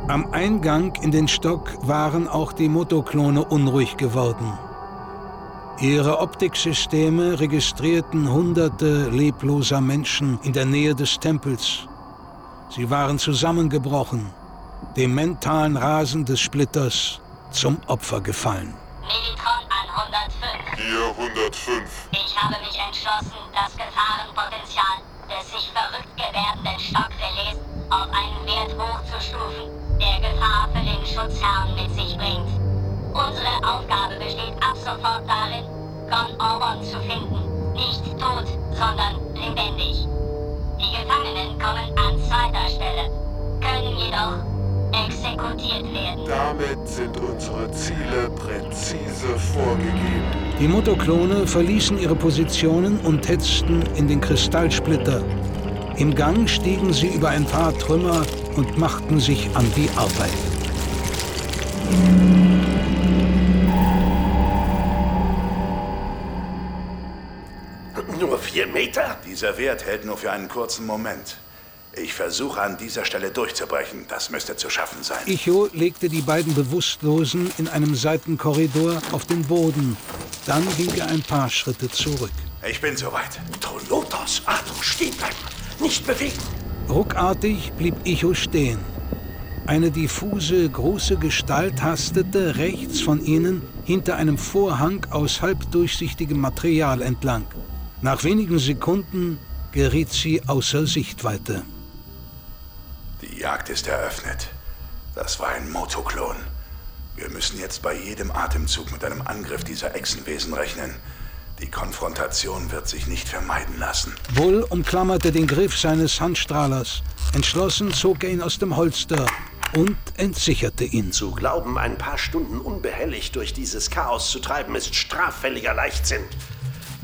Am Eingang in den Stock waren auch die Motoklone unruhig geworden. Ihre Optiksysteme registrierten hunderte lebloser Menschen in der Nähe des Tempels. Sie waren zusammengebrochen, dem mentalen Rasen des Splitters zum Opfer gefallen. Militron an 105. Hier 105. Ich habe mich entschlossen, das Gefahrenpotenzial jedoch exekutiert werden. Damit sind unsere Ziele präzise vorgegeben. Die Motoklone verließen ihre Positionen und hetzten in den Kristallsplitter. Im Gang stiegen sie über ein paar Trümmer und machten sich an die Arbeit. Nur vier Meter? Dieser Wert hält nur für einen kurzen Moment. Ich versuche an dieser Stelle durchzubrechen. Das müsste zu schaffen sein. Icho legte die beiden Bewusstlosen in einem Seitenkorridor auf den Boden. Dann ging er ein paar Schritte zurück. Ich bin soweit. Tolotos, Achtung, stehen bleiben. Nicht bewegen. Ruckartig blieb Icho stehen. Eine diffuse, große Gestalt hastete rechts von ihnen hinter einem Vorhang aus halbdurchsichtigem Material entlang. Nach wenigen Sekunden geriet sie außer Sichtweite. Die Jagd ist eröffnet. Das war ein Motoklon. Wir müssen jetzt bei jedem Atemzug mit einem Angriff dieser Echsenwesen rechnen. Die Konfrontation wird sich nicht vermeiden lassen. Bull umklammerte den Griff seines Handstrahlers. Entschlossen zog er ihn aus dem Holster und entsicherte ihn. Zu glauben, ein paar Stunden unbehelligt durch dieses Chaos zu treiben, ist straffälliger Leichtsinn.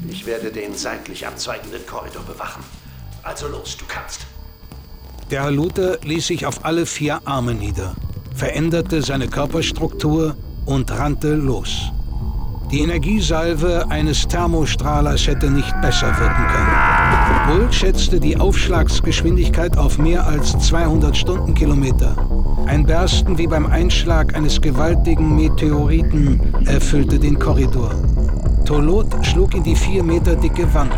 Ich werde den seitlich abzweigenden Korridor bewachen. Also los, du kannst. Der Haluter ließ sich auf alle vier Arme nieder, veränderte seine Körperstruktur und rannte los. Die Energiesalve eines Thermostrahlers hätte nicht besser wirken können. Bull schätzte die Aufschlagsgeschwindigkeit auf mehr als 200 Stundenkilometer. Ein Bersten wie beim Einschlag eines gewaltigen Meteoriten erfüllte den Korridor. Tolot schlug in die vier Meter dicke Wand.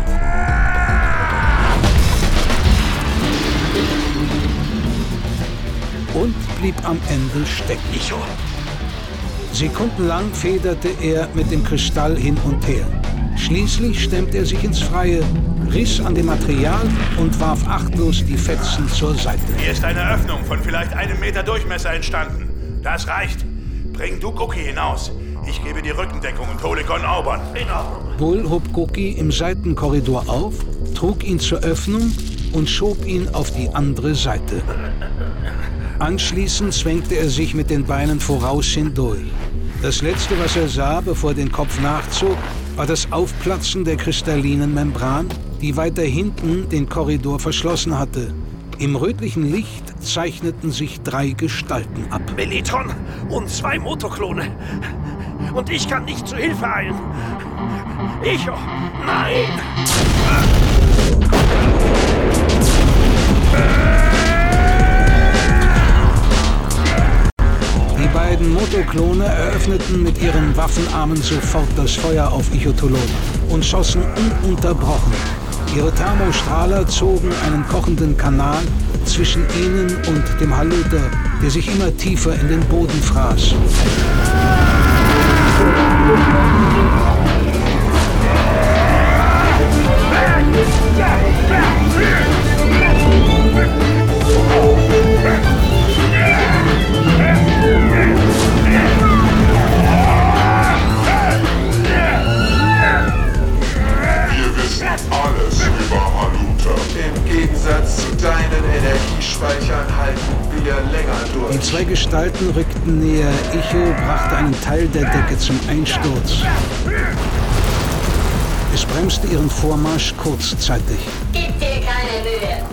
Und blieb am Ende stecken. Sekundenlang federte er mit dem Kristall hin und her. Schließlich stemmte er sich ins Freie, riss an dem Material und warf achtlos die Fetzen zur Seite. Hier ist eine Öffnung von vielleicht einem Meter Durchmesser entstanden. Das reicht. Bring du Cookie hinaus. Ich gebe die Rückendeckung und hole in Ordnung. Bull hob Cookie im Seitenkorridor auf, trug ihn zur Öffnung und schob ihn auf die andere Seite. Anschließend zwängte er sich mit den Beinen voraus hindurch. Das letzte, was er sah, bevor er den Kopf nachzog, war das Aufplatzen der kristallinen Membran, die weiter hinten den Korridor verschlossen hatte. Im rötlichen Licht zeichneten sich drei Gestalten ab. Melitron und zwei Motoklone. Und ich kann nicht zu Hilfe eilen. Icho, nein! Die beiden Motoklone eröffneten mit ihren Waffenarmen sofort das Feuer auf Ichotolon und schossen ununterbrochen. Ihre Thermostrahler zogen einen kochenden Kanal zwischen ihnen und dem Haluter, der sich immer tiefer in den Boden fraß. Wir zwei Gestalten rückten näher. Icho brachte einen Teil der Decke zum Einsturz. Es bremste ihren Vormarsch kurzzeitig. Gib dir keine Mühe.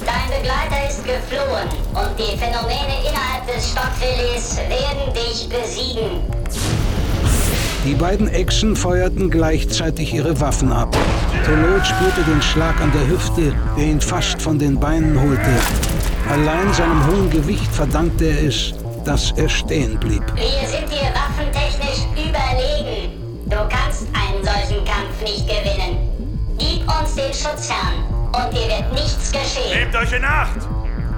Dein Begleiter ist geflohen und die Phänomene innerhalb des Stockrelais werden dich besiegen. Die beiden Echsen feuerten gleichzeitig ihre Waffen ab. Tolot spürte den Schlag an der Hüfte, der ihn fast von den Beinen holte. Allein seinem hohen Gewicht verdankte er es, dass er stehen blieb. Wir sind dir waffentechnisch überlegen. Du kannst einen solchen Kampf nicht gewinnen. Gib uns den Schutzherrn und dir wird nichts geschehen. Nehmt euch in Acht!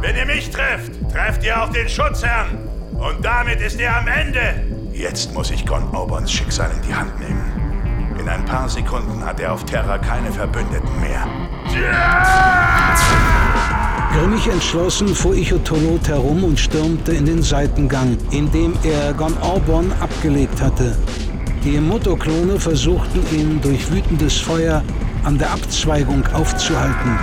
Wenn ihr mich trefft, trefft ihr auch den Schutzherrn. Und damit ist er am Ende. Jetzt muss ich Gon Orbons Schicksal in die Hand nehmen. In ein paar Sekunden hat er auf Terra keine Verbündeten mehr. Grimmig entschlossen fuhr Ichotolot herum und stürmte in den Seitengang, in dem er Gon Orbon abgelegt hatte. Die Motoklone versuchten ihn durch wütendes Feuer an der Abzweigung aufzuhalten.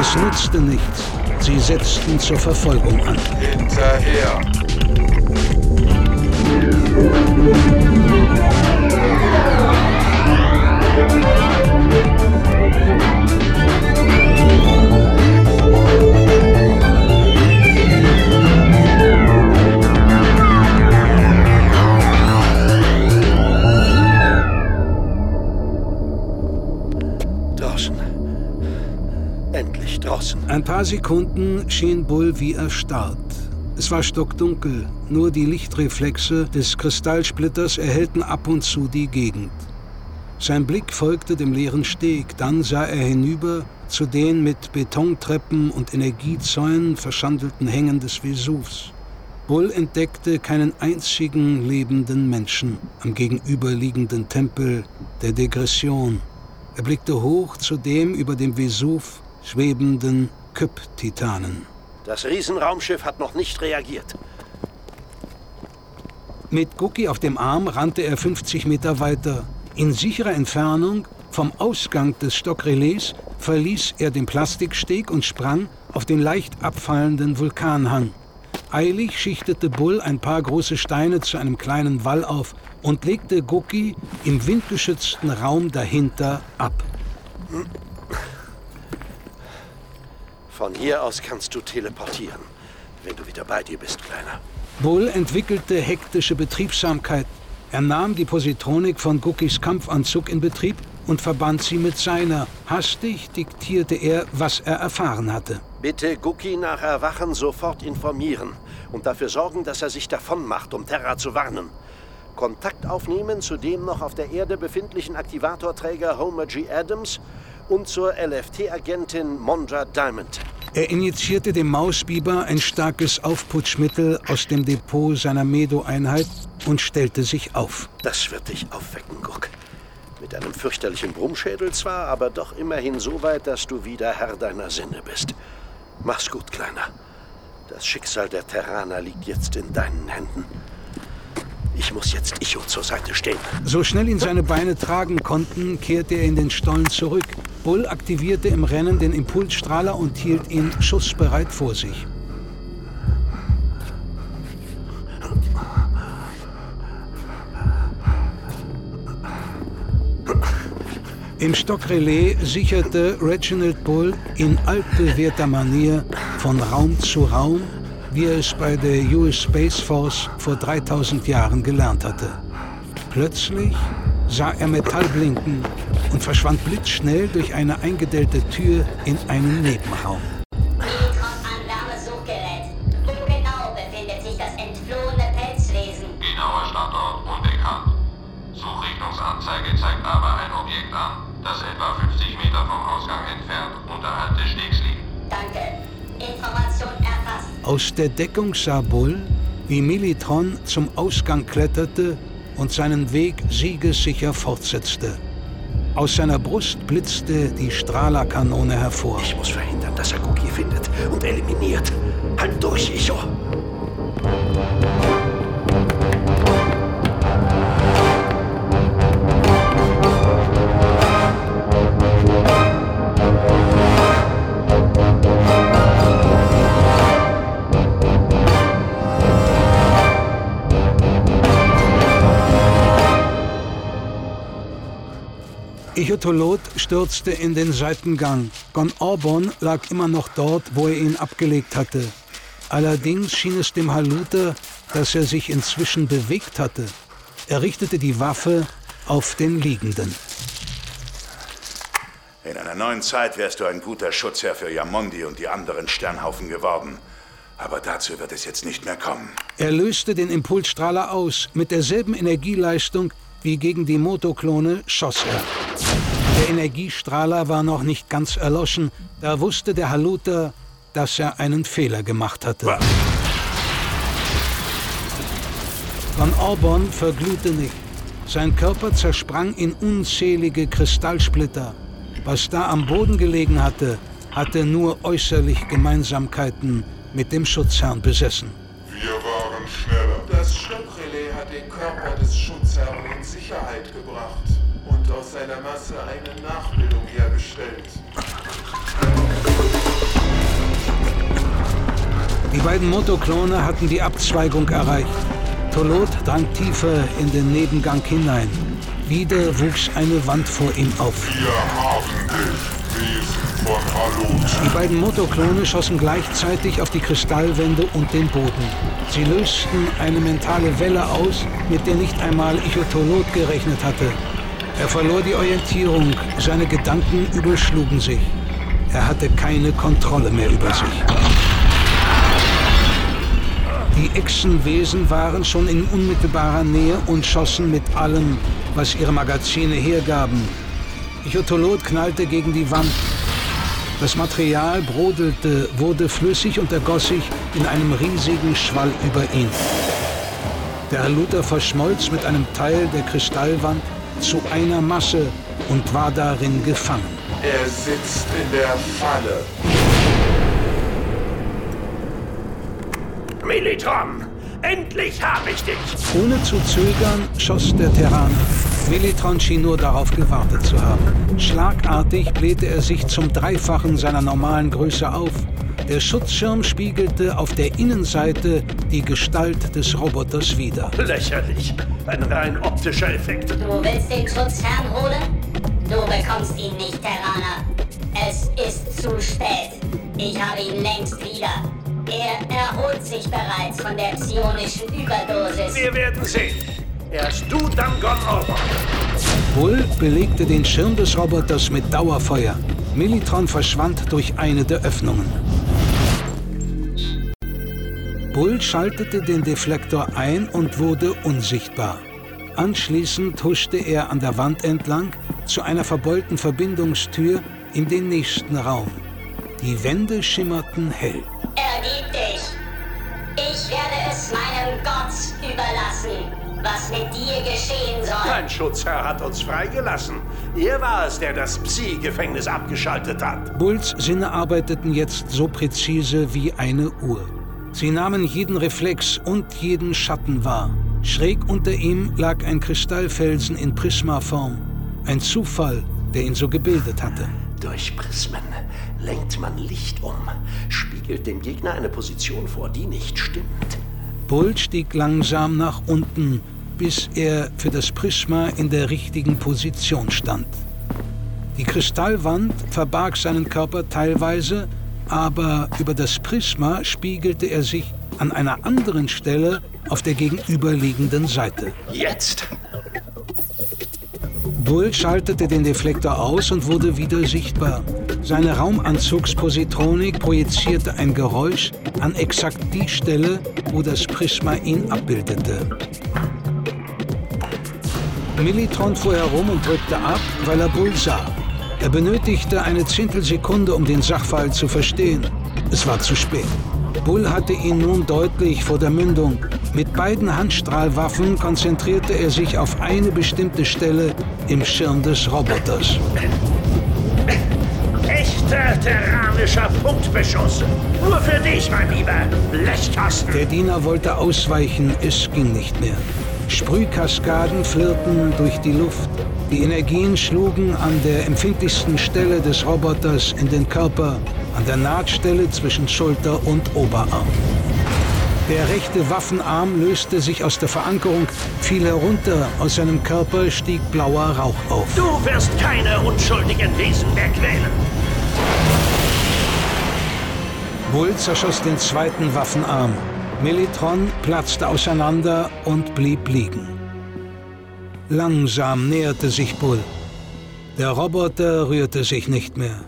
Es nutzte nichts. Sie setzten zur Verfolgung an. Hinterher! Ein paar Sekunden schien Bull wie erstarrt. Es war stockdunkel, nur die Lichtreflexe des Kristallsplitters erhellten ab und zu die Gegend. Sein Blick folgte dem leeren Steg, dann sah er hinüber zu den mit Betontreppen und Energiezäunen verschandelten Hängen des Vesuvs. Bull entdeckte keinen einzigen lebenden Menschen am gegenüberliegenden Tempel der Degression. Er blickte hoch zu dem über dem Vesuv schwebenden Kyp-Titanen. Das Riesenraumschiff hat noch nicht reagiert. Mit Gucki auf dem Arm rannte er 50 Meter weiter. In sicherer Entfernung vom Ausgang des Stockrelais verließ er den Plastiksteg und sprang auf den leicht abfallenden Vulkanhang. Eilig schichtete Bull ein paar große Steine zu einem kleinen Wall auf und legte Gucki im windgeschützten Raum dahinter ab. Von hier aus kannst du teleportieren, wenn du wieder bei dir bist, Kleiner. Bull entwickelte hektische Betriebsamkeit. Er nahm die Positronik von Guckis Kampfanzug in Betrieb und verband sie mit seiner. Hastig diktierte er, was er erfahren hatte. Bitte Gucki nach Erwachen sofort informieren und dafür sorgen, dass er sich davonmacht, um Terra zu warnen. Kontakt aufnehmen zu dem noch auf der Erde befindlichen Aktivatorträger Homer G. Adams und zur LFT-Agentin Mondra Diamond. Er injizierte dem Mausbiber ein starkes Aufputschmittel aus dem Depot seiner Medo-Einheit und stellte sich auf. Das wird dich aufwecken, Guck. Mit einem fürchterlichen Brummschädel zwar, aber doch immerhin so weit, dass du wieder Herr deiner Sinne bist. Mach's gut, Kleiner. Das Schicksal der Terraner liegt jetzt in deinen Händen. Ich muss jetzt Icho zur Seite stehen. So schnell ihn seine Beine tragen konnten, kehrte er in den Stollen zurück. Bull aktivierte im Rennen den Impulsstrahler und hielt ihn schussbereit vor sich. Im Stockrelais sicherte Reginald Bull in altbewährter Manier von Raum zu Raum, wie er es bei der US Space Force vor 3000 Jahren gelernt hatte. Plötzlich sah er Metall blinken und verschwand blitzschnell durch eine eingedellte Tür in einen Nebenraum. Der Deckung sah Bull, wie Militron zum Ausgang kletterte und seinen Weg siegessicher fortsetzte. Aus seiner Brust blitzte die Strahlerkanone hervor. Ich muss verhindern, dass er Gucki findet und eliminiert. Halt durch, Icho! Ichotolot stürzte in den Seitengang. Gon Orbon lag immer noch dort, wo er ihn abgelegt hatte. Allerdings schien es dem Haluter, dass er sich inzwischen bewegt hatte. Er richtete die Waffe auf den Liegenden. In einer neuen Zeit wärst du ein guter Schutzherr für Yamondi und die anderen Sternhaufen geworden. Aber dazu wird es jetzt nicht mehr kommen. Er löste den Impulsstrahler aus. Mit derselben Energieleistung wie gegen die Motoklone schoss er. Der Energiestrahler war noch nicht ganz erloschen. Da wusste der Haluter, dass er einen Fehler gemacht hatte. Was? Von Orban verglühte nicht. Sein Körper zersprang in unzählige Kristallsplitter. Was da am Boden gelegen hatte, hatte nur äußerlich Gemeinsamkeiten mit dem Schutzherrn besessen. Wir waren schneller. Das Stockrelais hat den Körper des Schutzherrn in Sicherheit gebracht aus seiner Masse eine Nachbildung hergestellt. Die beiden Motoklone hatten die Abzweigung erreicht. Tolot drang tiefer in den Nebengang hinein. Wieder wuchs eine Wand vor ihm auf. Wir haben dich, Wesen von Halut. Die beiden Motoklone schossen gleichzeitig auf die Kristallwände und den Boden. Sie lösten eine mentale Welle aus, mit der nicht einmal Ichotolot gerechnet hatte. Er verlor die Orientierung, seine Gedanken überschlugen sich. Er hatte keine Kontrolle mehr über sich. Die Echsenwesen waren schon in unmittelbarer Nähe und schossen mit allem, was ihre Magazine hergaben. Ichotolot knallte gegen die Wand. Das Material brodelte, wurde flüssig und ergoss sich in einem riesigen Schwall über ihn. Der Haluter verschmolz mit einem Teil der Kristallwand zu einer Masse und war darin gefangen. Er sitzt in der Falle. Militron, endlich habe ich dich! Ohne zu zögern schoss der Terraner. Militron schien nur darauf gewartet zu haben. Schlagartig blähte er sich zum Dreifachen seiner normalen Größe auf. Der Schutzschirm spiegelte auf der Innenseite die Gestalt des Roboters wider. Lächerlich. Ein rein optischer Effekt. Du willst den Schutzherrn holen? Du bekommst ihn nicht, Terraner. Es ist zu spät. Ich habe ihn längst wieder. Er erholt sich bereits von der psionischen Überdosis. Wir werden sehen. Erst du, dann Gon Orban. Bull belegte den Schirm des Roboters mit Dauerfeuer. Militron verschwand durch eine der Öffnungen. Bull schaltete den Deflektor ein und wurde unsichtbar. Anschließend huschte er an der Wand entlang zu einer verbeulten Verbindungstür in den nächsten Raum. Die Wände schimmerten hell. Ergib dich. Ich werde es meinem Gott überlassen, was mit dir geschehen soll. Dein Schutzherr hat uns freigelassen. Er war es, der das Psi-Gefängnis abgeschaltet hat. Bulls Sinne arbeiteten jetzt so präzise wie eine Uhr. Sie nahmen jeden Reflex und jeden Schatten wahr. Schräg unter ihm lag ein Kristallfelsen in Prismaform. Ein Zufall, der ihn so gebildet hatte. Durch Prismen lenkt man Licht um, spiegelt dem Gegner eine Position vor, die nicht stimmt. Bull stieg langsam nach unten, bis er für das Prisma in der richtigen Position stand. Die Kristallwand verbarg seinen Körper teilweise, aber über das Prisma spiegelte er sich an einer anderen Stelle auf der gegenüberliegenden Seite. Jetzt! Bull schaltete den Deflektor aus und wurde wieder sichtbar. Seine Raumanzugspositronik projizierte ein Geräusch an exakt die Stelle, wo das Prisma ihn abbildete. Militron fuhr herum und drückte ab, weil er Bull sah. Er benötigte eine Zehntelsekunde, um den Sachverhalt zu verstehen. Es war zu spät. Bull hatte ihn nun deutlich vor der Mündung. Mit beiden Handstrahlwaffen konzentrierte er sich auf eine bestimmte Stelle im Schirm des Roboters. Echter terranischer Punktbeschuss. Nur für dich, mein lieber Blechkasten. Der Diener wollte ausweichen, es ging nicht mehr. Sprühkaskaden flirrten durch die Luft. Die Energien schlugen an der empfindlichsten Stelle des Roboters in den Körper, an der Nahtstelle zwischen Schulter und Oberarm. Der rechte Waffenarm löste sich aus der Verankerung, fiel herunter, aus seinem Körper stieg blauer Rauch auf. Du wirst keine unschuldigen Wesen mehr quälen. Bull zerschoss den zweiten Waffenarm. Militron platzte auseinander und blieb liegen. Langsam näherte sich Bull. Der Roboter rührte sich nicht mehr.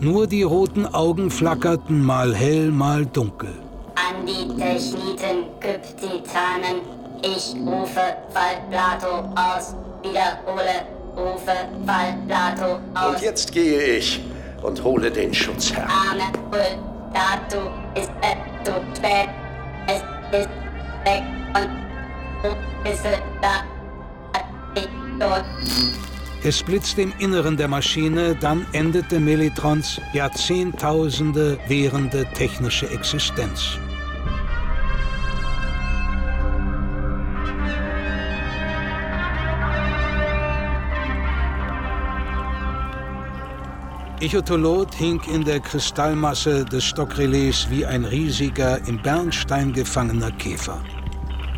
Nur die roten Augen flackerten mal hell, mal dunkel. an die Techniten, Kyptitanen. Ich rufe Valplato aus. Wiederhole, rufe Valplato aus. Und jetzt gehe ich und hole den Schutzherrn. Arme Dato ist es zu spät. Es ist weg und du bist da. Es blitzte im Inneren der Maschine, dann endete Melitrons Jahrzehntausende währende technische Existenz. Ichotolot hing in der Kristallmasse des Stockrelais wie ein riesiger, im Bernstein gefangener Käfer.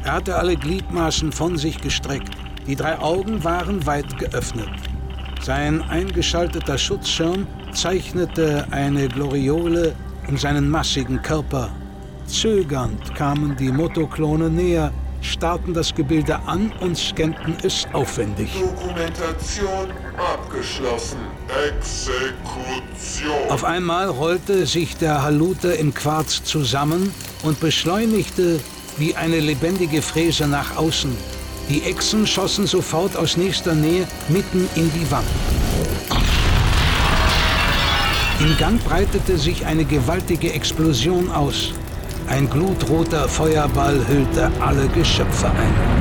Er hatte alle Gliedmaßen von sich gestreckt. Die drei Augen waren weit geöffnet. Sein eingeschalteter Schutzschirm zeichnete eine Gloriole um seinen massigen Körper. Zögernd kamen die Motoklone näher, starrten das Gebilde an und scannten es aufwendig. Dokumentation abgeschlossen. Exekution. Auf einmal rollte sich der Haluter im Quarz zusammen und beschleunigte wie eine lebendige Fräse nach außen. Die Echsen schossen sofort aus nächster Nähe mitten in die Wand. Im Gang breitete sich eine gewaltige Explosion aus. Ein glutroter Feuerball hüllte alle Geschöpfe ein.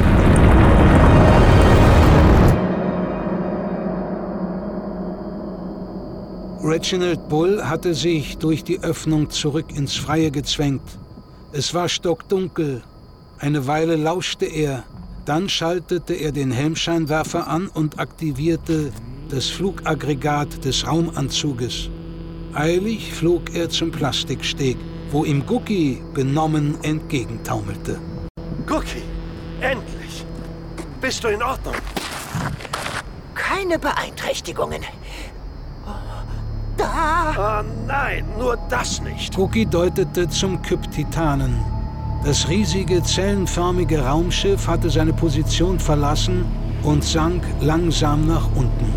Reginald Bull hatte sich durch die Öffnung zurück ins Freie gezwängt. Es war stockdunkel. Eine Weile lauschte er. Dann schaltete er den Helmscheinwerfer an und aktivierte das Flugaggregat des Raumanzuges. Eilig flog er zum Plastiksteg, wo ihm Gucki benommen entgegentaumelte. Cookie, endlich. Bist du in Ordnung? Keine Beeinträchtigungen. Da! Oh nein, nur das nicht. Gucki deutete zum Kyptitanen. Das riesige, zellenförmige Raumschiff hatte seine Position verlassen und sank langsam nach unten.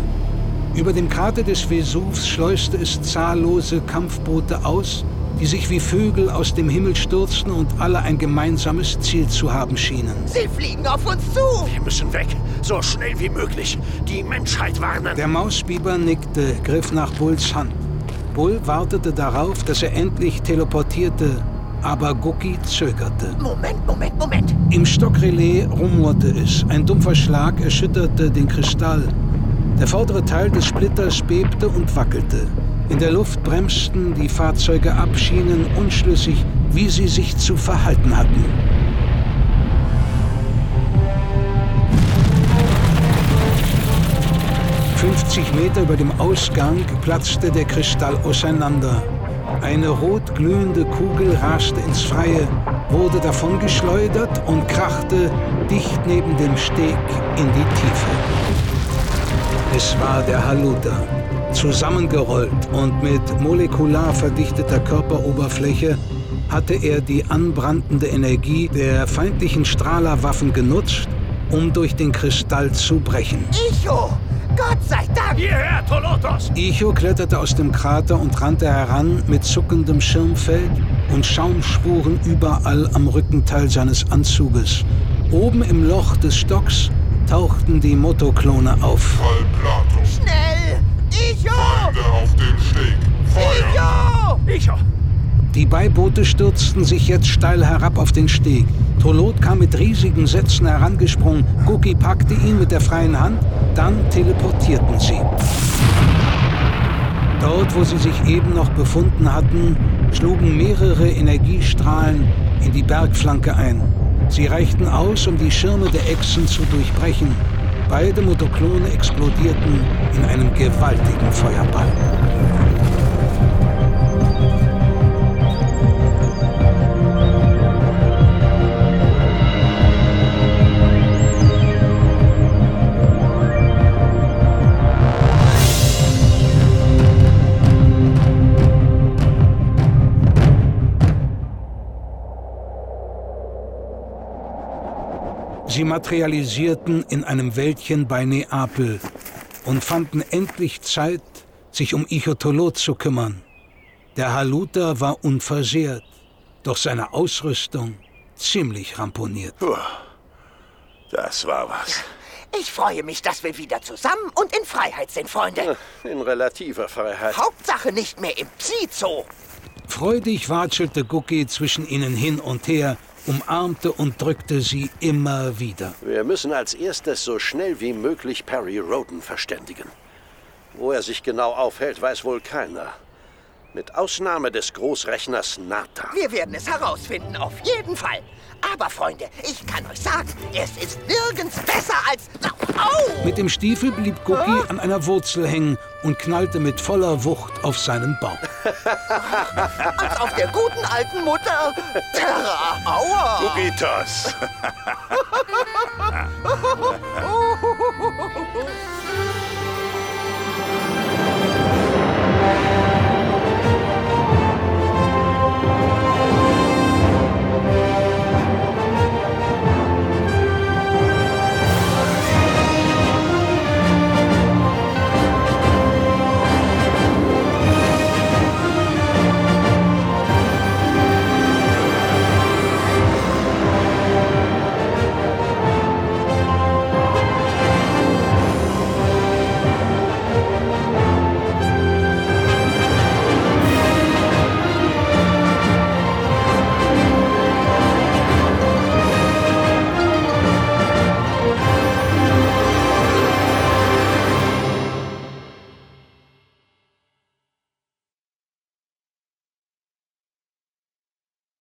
Über dem Krater des Vesuvs schleuste es zahllose Kampfboote aus, die sich wie Vögel aus dem Himmel stürzten und alle ein gemeinsames Ziel zu haben schienen. Sie fliegen auf uns zu! Wir müssen weg, so schnell wie möglich. Die Menschheit warnen. Der Mausbiber nickte, griff nach Bulls Hand. Bull wartete darauf, dass er endlich teleportierte, aber Gucki zögerte. Moment, Moment, Moment! Im Stockrelais rumorte es. Ein dumpfer Schlag erschütterte den Kristall. Der vordere Teil des Splitters bebte und wackelte. In der Luft bremsten die Fahrzeuge ab, schienen unschlüssig, wie sie sich zu verhalten hatten. »50 Meter über dem Ausgang platzte der Kristall auseinander. Eine rot glühende Kugel raste ins Freie, wurde davon geschleudert und krachte dicht neben dem Steg in die Tiefe. Es war der Haluta, zusammengerollt und mit molekular verdichteter Körperoberfläche hatte er die anbrandende Energie der feindlichen Strahlerwaffen genutzt, um durch den Kristall zu brechen. Icho! Gott sei Dank! Hierher, Tolotos! Icho kletterte aus dem Krater und rannte heran mit zuckendem Schirmfeld und Schaumspuren überall am Rückenteil seines Anzuges. Oben im Loch des Stocks tauchten die Motoklone auf. Valplato. Schnell! Icho! Feinde auf dem Steg. Feuer! Icho! Icho! Die Beiboote stürzten sich jetzt steil herab auf den Steg. Tolot kam mit riesigen Sätzen herangesprungen. Guki packte ihn mit der freien Hand, dann teleportierten sie. Dort, wo sie sich eben noch befunden hatten, schlugen mehrere Energiestrahlen in die Bergflanke ein. Sie reichten aus, um die Schirme der Echsen zu durchbrechen. Beide Motoklone explodierten in einem gewaltigen Feuerball. Sie materialisierten in einem Wäldchen bei Neapel und fanden endlich Zeit, sich um Ichotolot zu kümmern. Der Haluter war unversehrt. doch seine Ausrüstung ziemlich ramponiert. Puh, das war was. Ich freue mich, dass wir wieder zusammen und in Freiheit sind, Freunde. In relativer Freiheit. Hauptsache nicht mehr im Psi-Zoo. Freudig watschelte Gucki zwischen ihnen hin und her, umarmte und drückte sie immer wieder. Wir müssen als erstes so schnell wie möglich Perry Roden verständigen. Wo er sich genau aufhält, weiß wohl keiner. Mit Ausnahme des Großrechners Nata. Wir werden es herausfinden, auf jeden Fall. Aber, Freunde, ich kann euch sagen, es ist nirgends besser als... Au! Mit dem Stiefel blieb Gucki an einer Wurzel hängen und knallte mit voller Wucht auf seinen Bauch. Als auf der guten alten Mutter Terra. Aua! Gugitos.